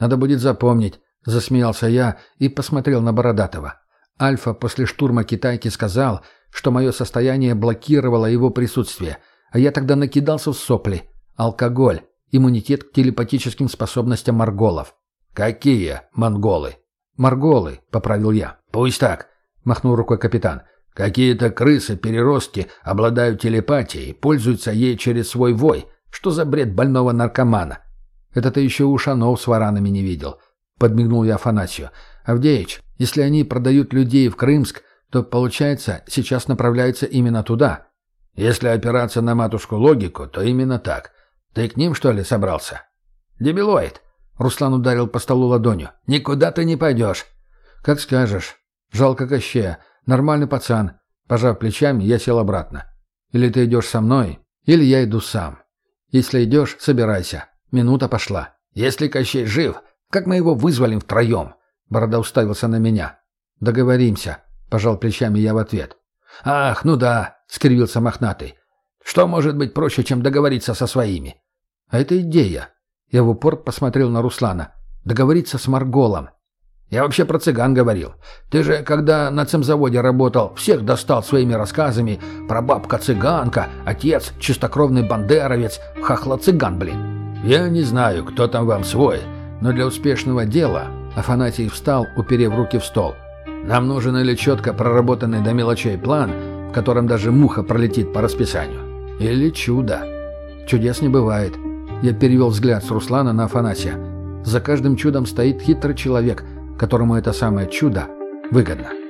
«Надо будет запомнить», — засмеялся я и посмотрел на Бородатого. Альфа после штурма китайки сказал, что мое состояние блокировало его присутствие, а я тогда накидался в сопли. Алкоголь иммунитет к телепатическим способностям марголов. «Какие монголы?» «Марголы», — поправил я. «Пусть так», — махнул рукой капитан. Какие-то крысы-переростки обладают телепатией, пользуются ей через свой вой. Что за бред больного наркомана? Это ты еще ушанов с варанами не видел. Подмигнул я Афанасию. Авдеич, если они продают людей в Крымск, то, получается, сейчас направляются именно туда. Если опираться на матушку логику, то именно так. Ты к ним, что ли, собрался? Дебилоид. Руслан ударил по столу ладонью. Никуда ты не пойдешь. Как скажешь. Жалко Кощея. Нормальный пацан. Пожав плечами, я сел обратно. Или ты идешь со мной, или я иду сам. Если идешь, собирайся. Минута пошла. Если Кощей жив, как мы его вызволим втроем? Борода уставился на меня. Договоримся. Пожал плечами я в ответ. «Ах, ну да», — скривился мохнатый. «Что может быть проще, чем договориться со своими?» «А это идея». Я в упор посмотрел на Руслана. «Договориться с Марголом». Я вообще про цыган говорил. Ты же, когда на цемзаводе работал, всех достал своими рассказами про бабка-цыганка, отец, чистокровный бандеровец, хохла-цыган, блин. Я не знаю, кто там вам свой, но для успешного дела Афанасий встал, уперев руки в стол. Нам нужен или четко проработанный до мелочей план, в котором даже муха пролетит по расписанию. Или чудо. Чудес не бывает. Я перевел взгляд с Руслана на Афанасия. За каждым чудом стоит хитрый человек – которому это самое чудо выгодно.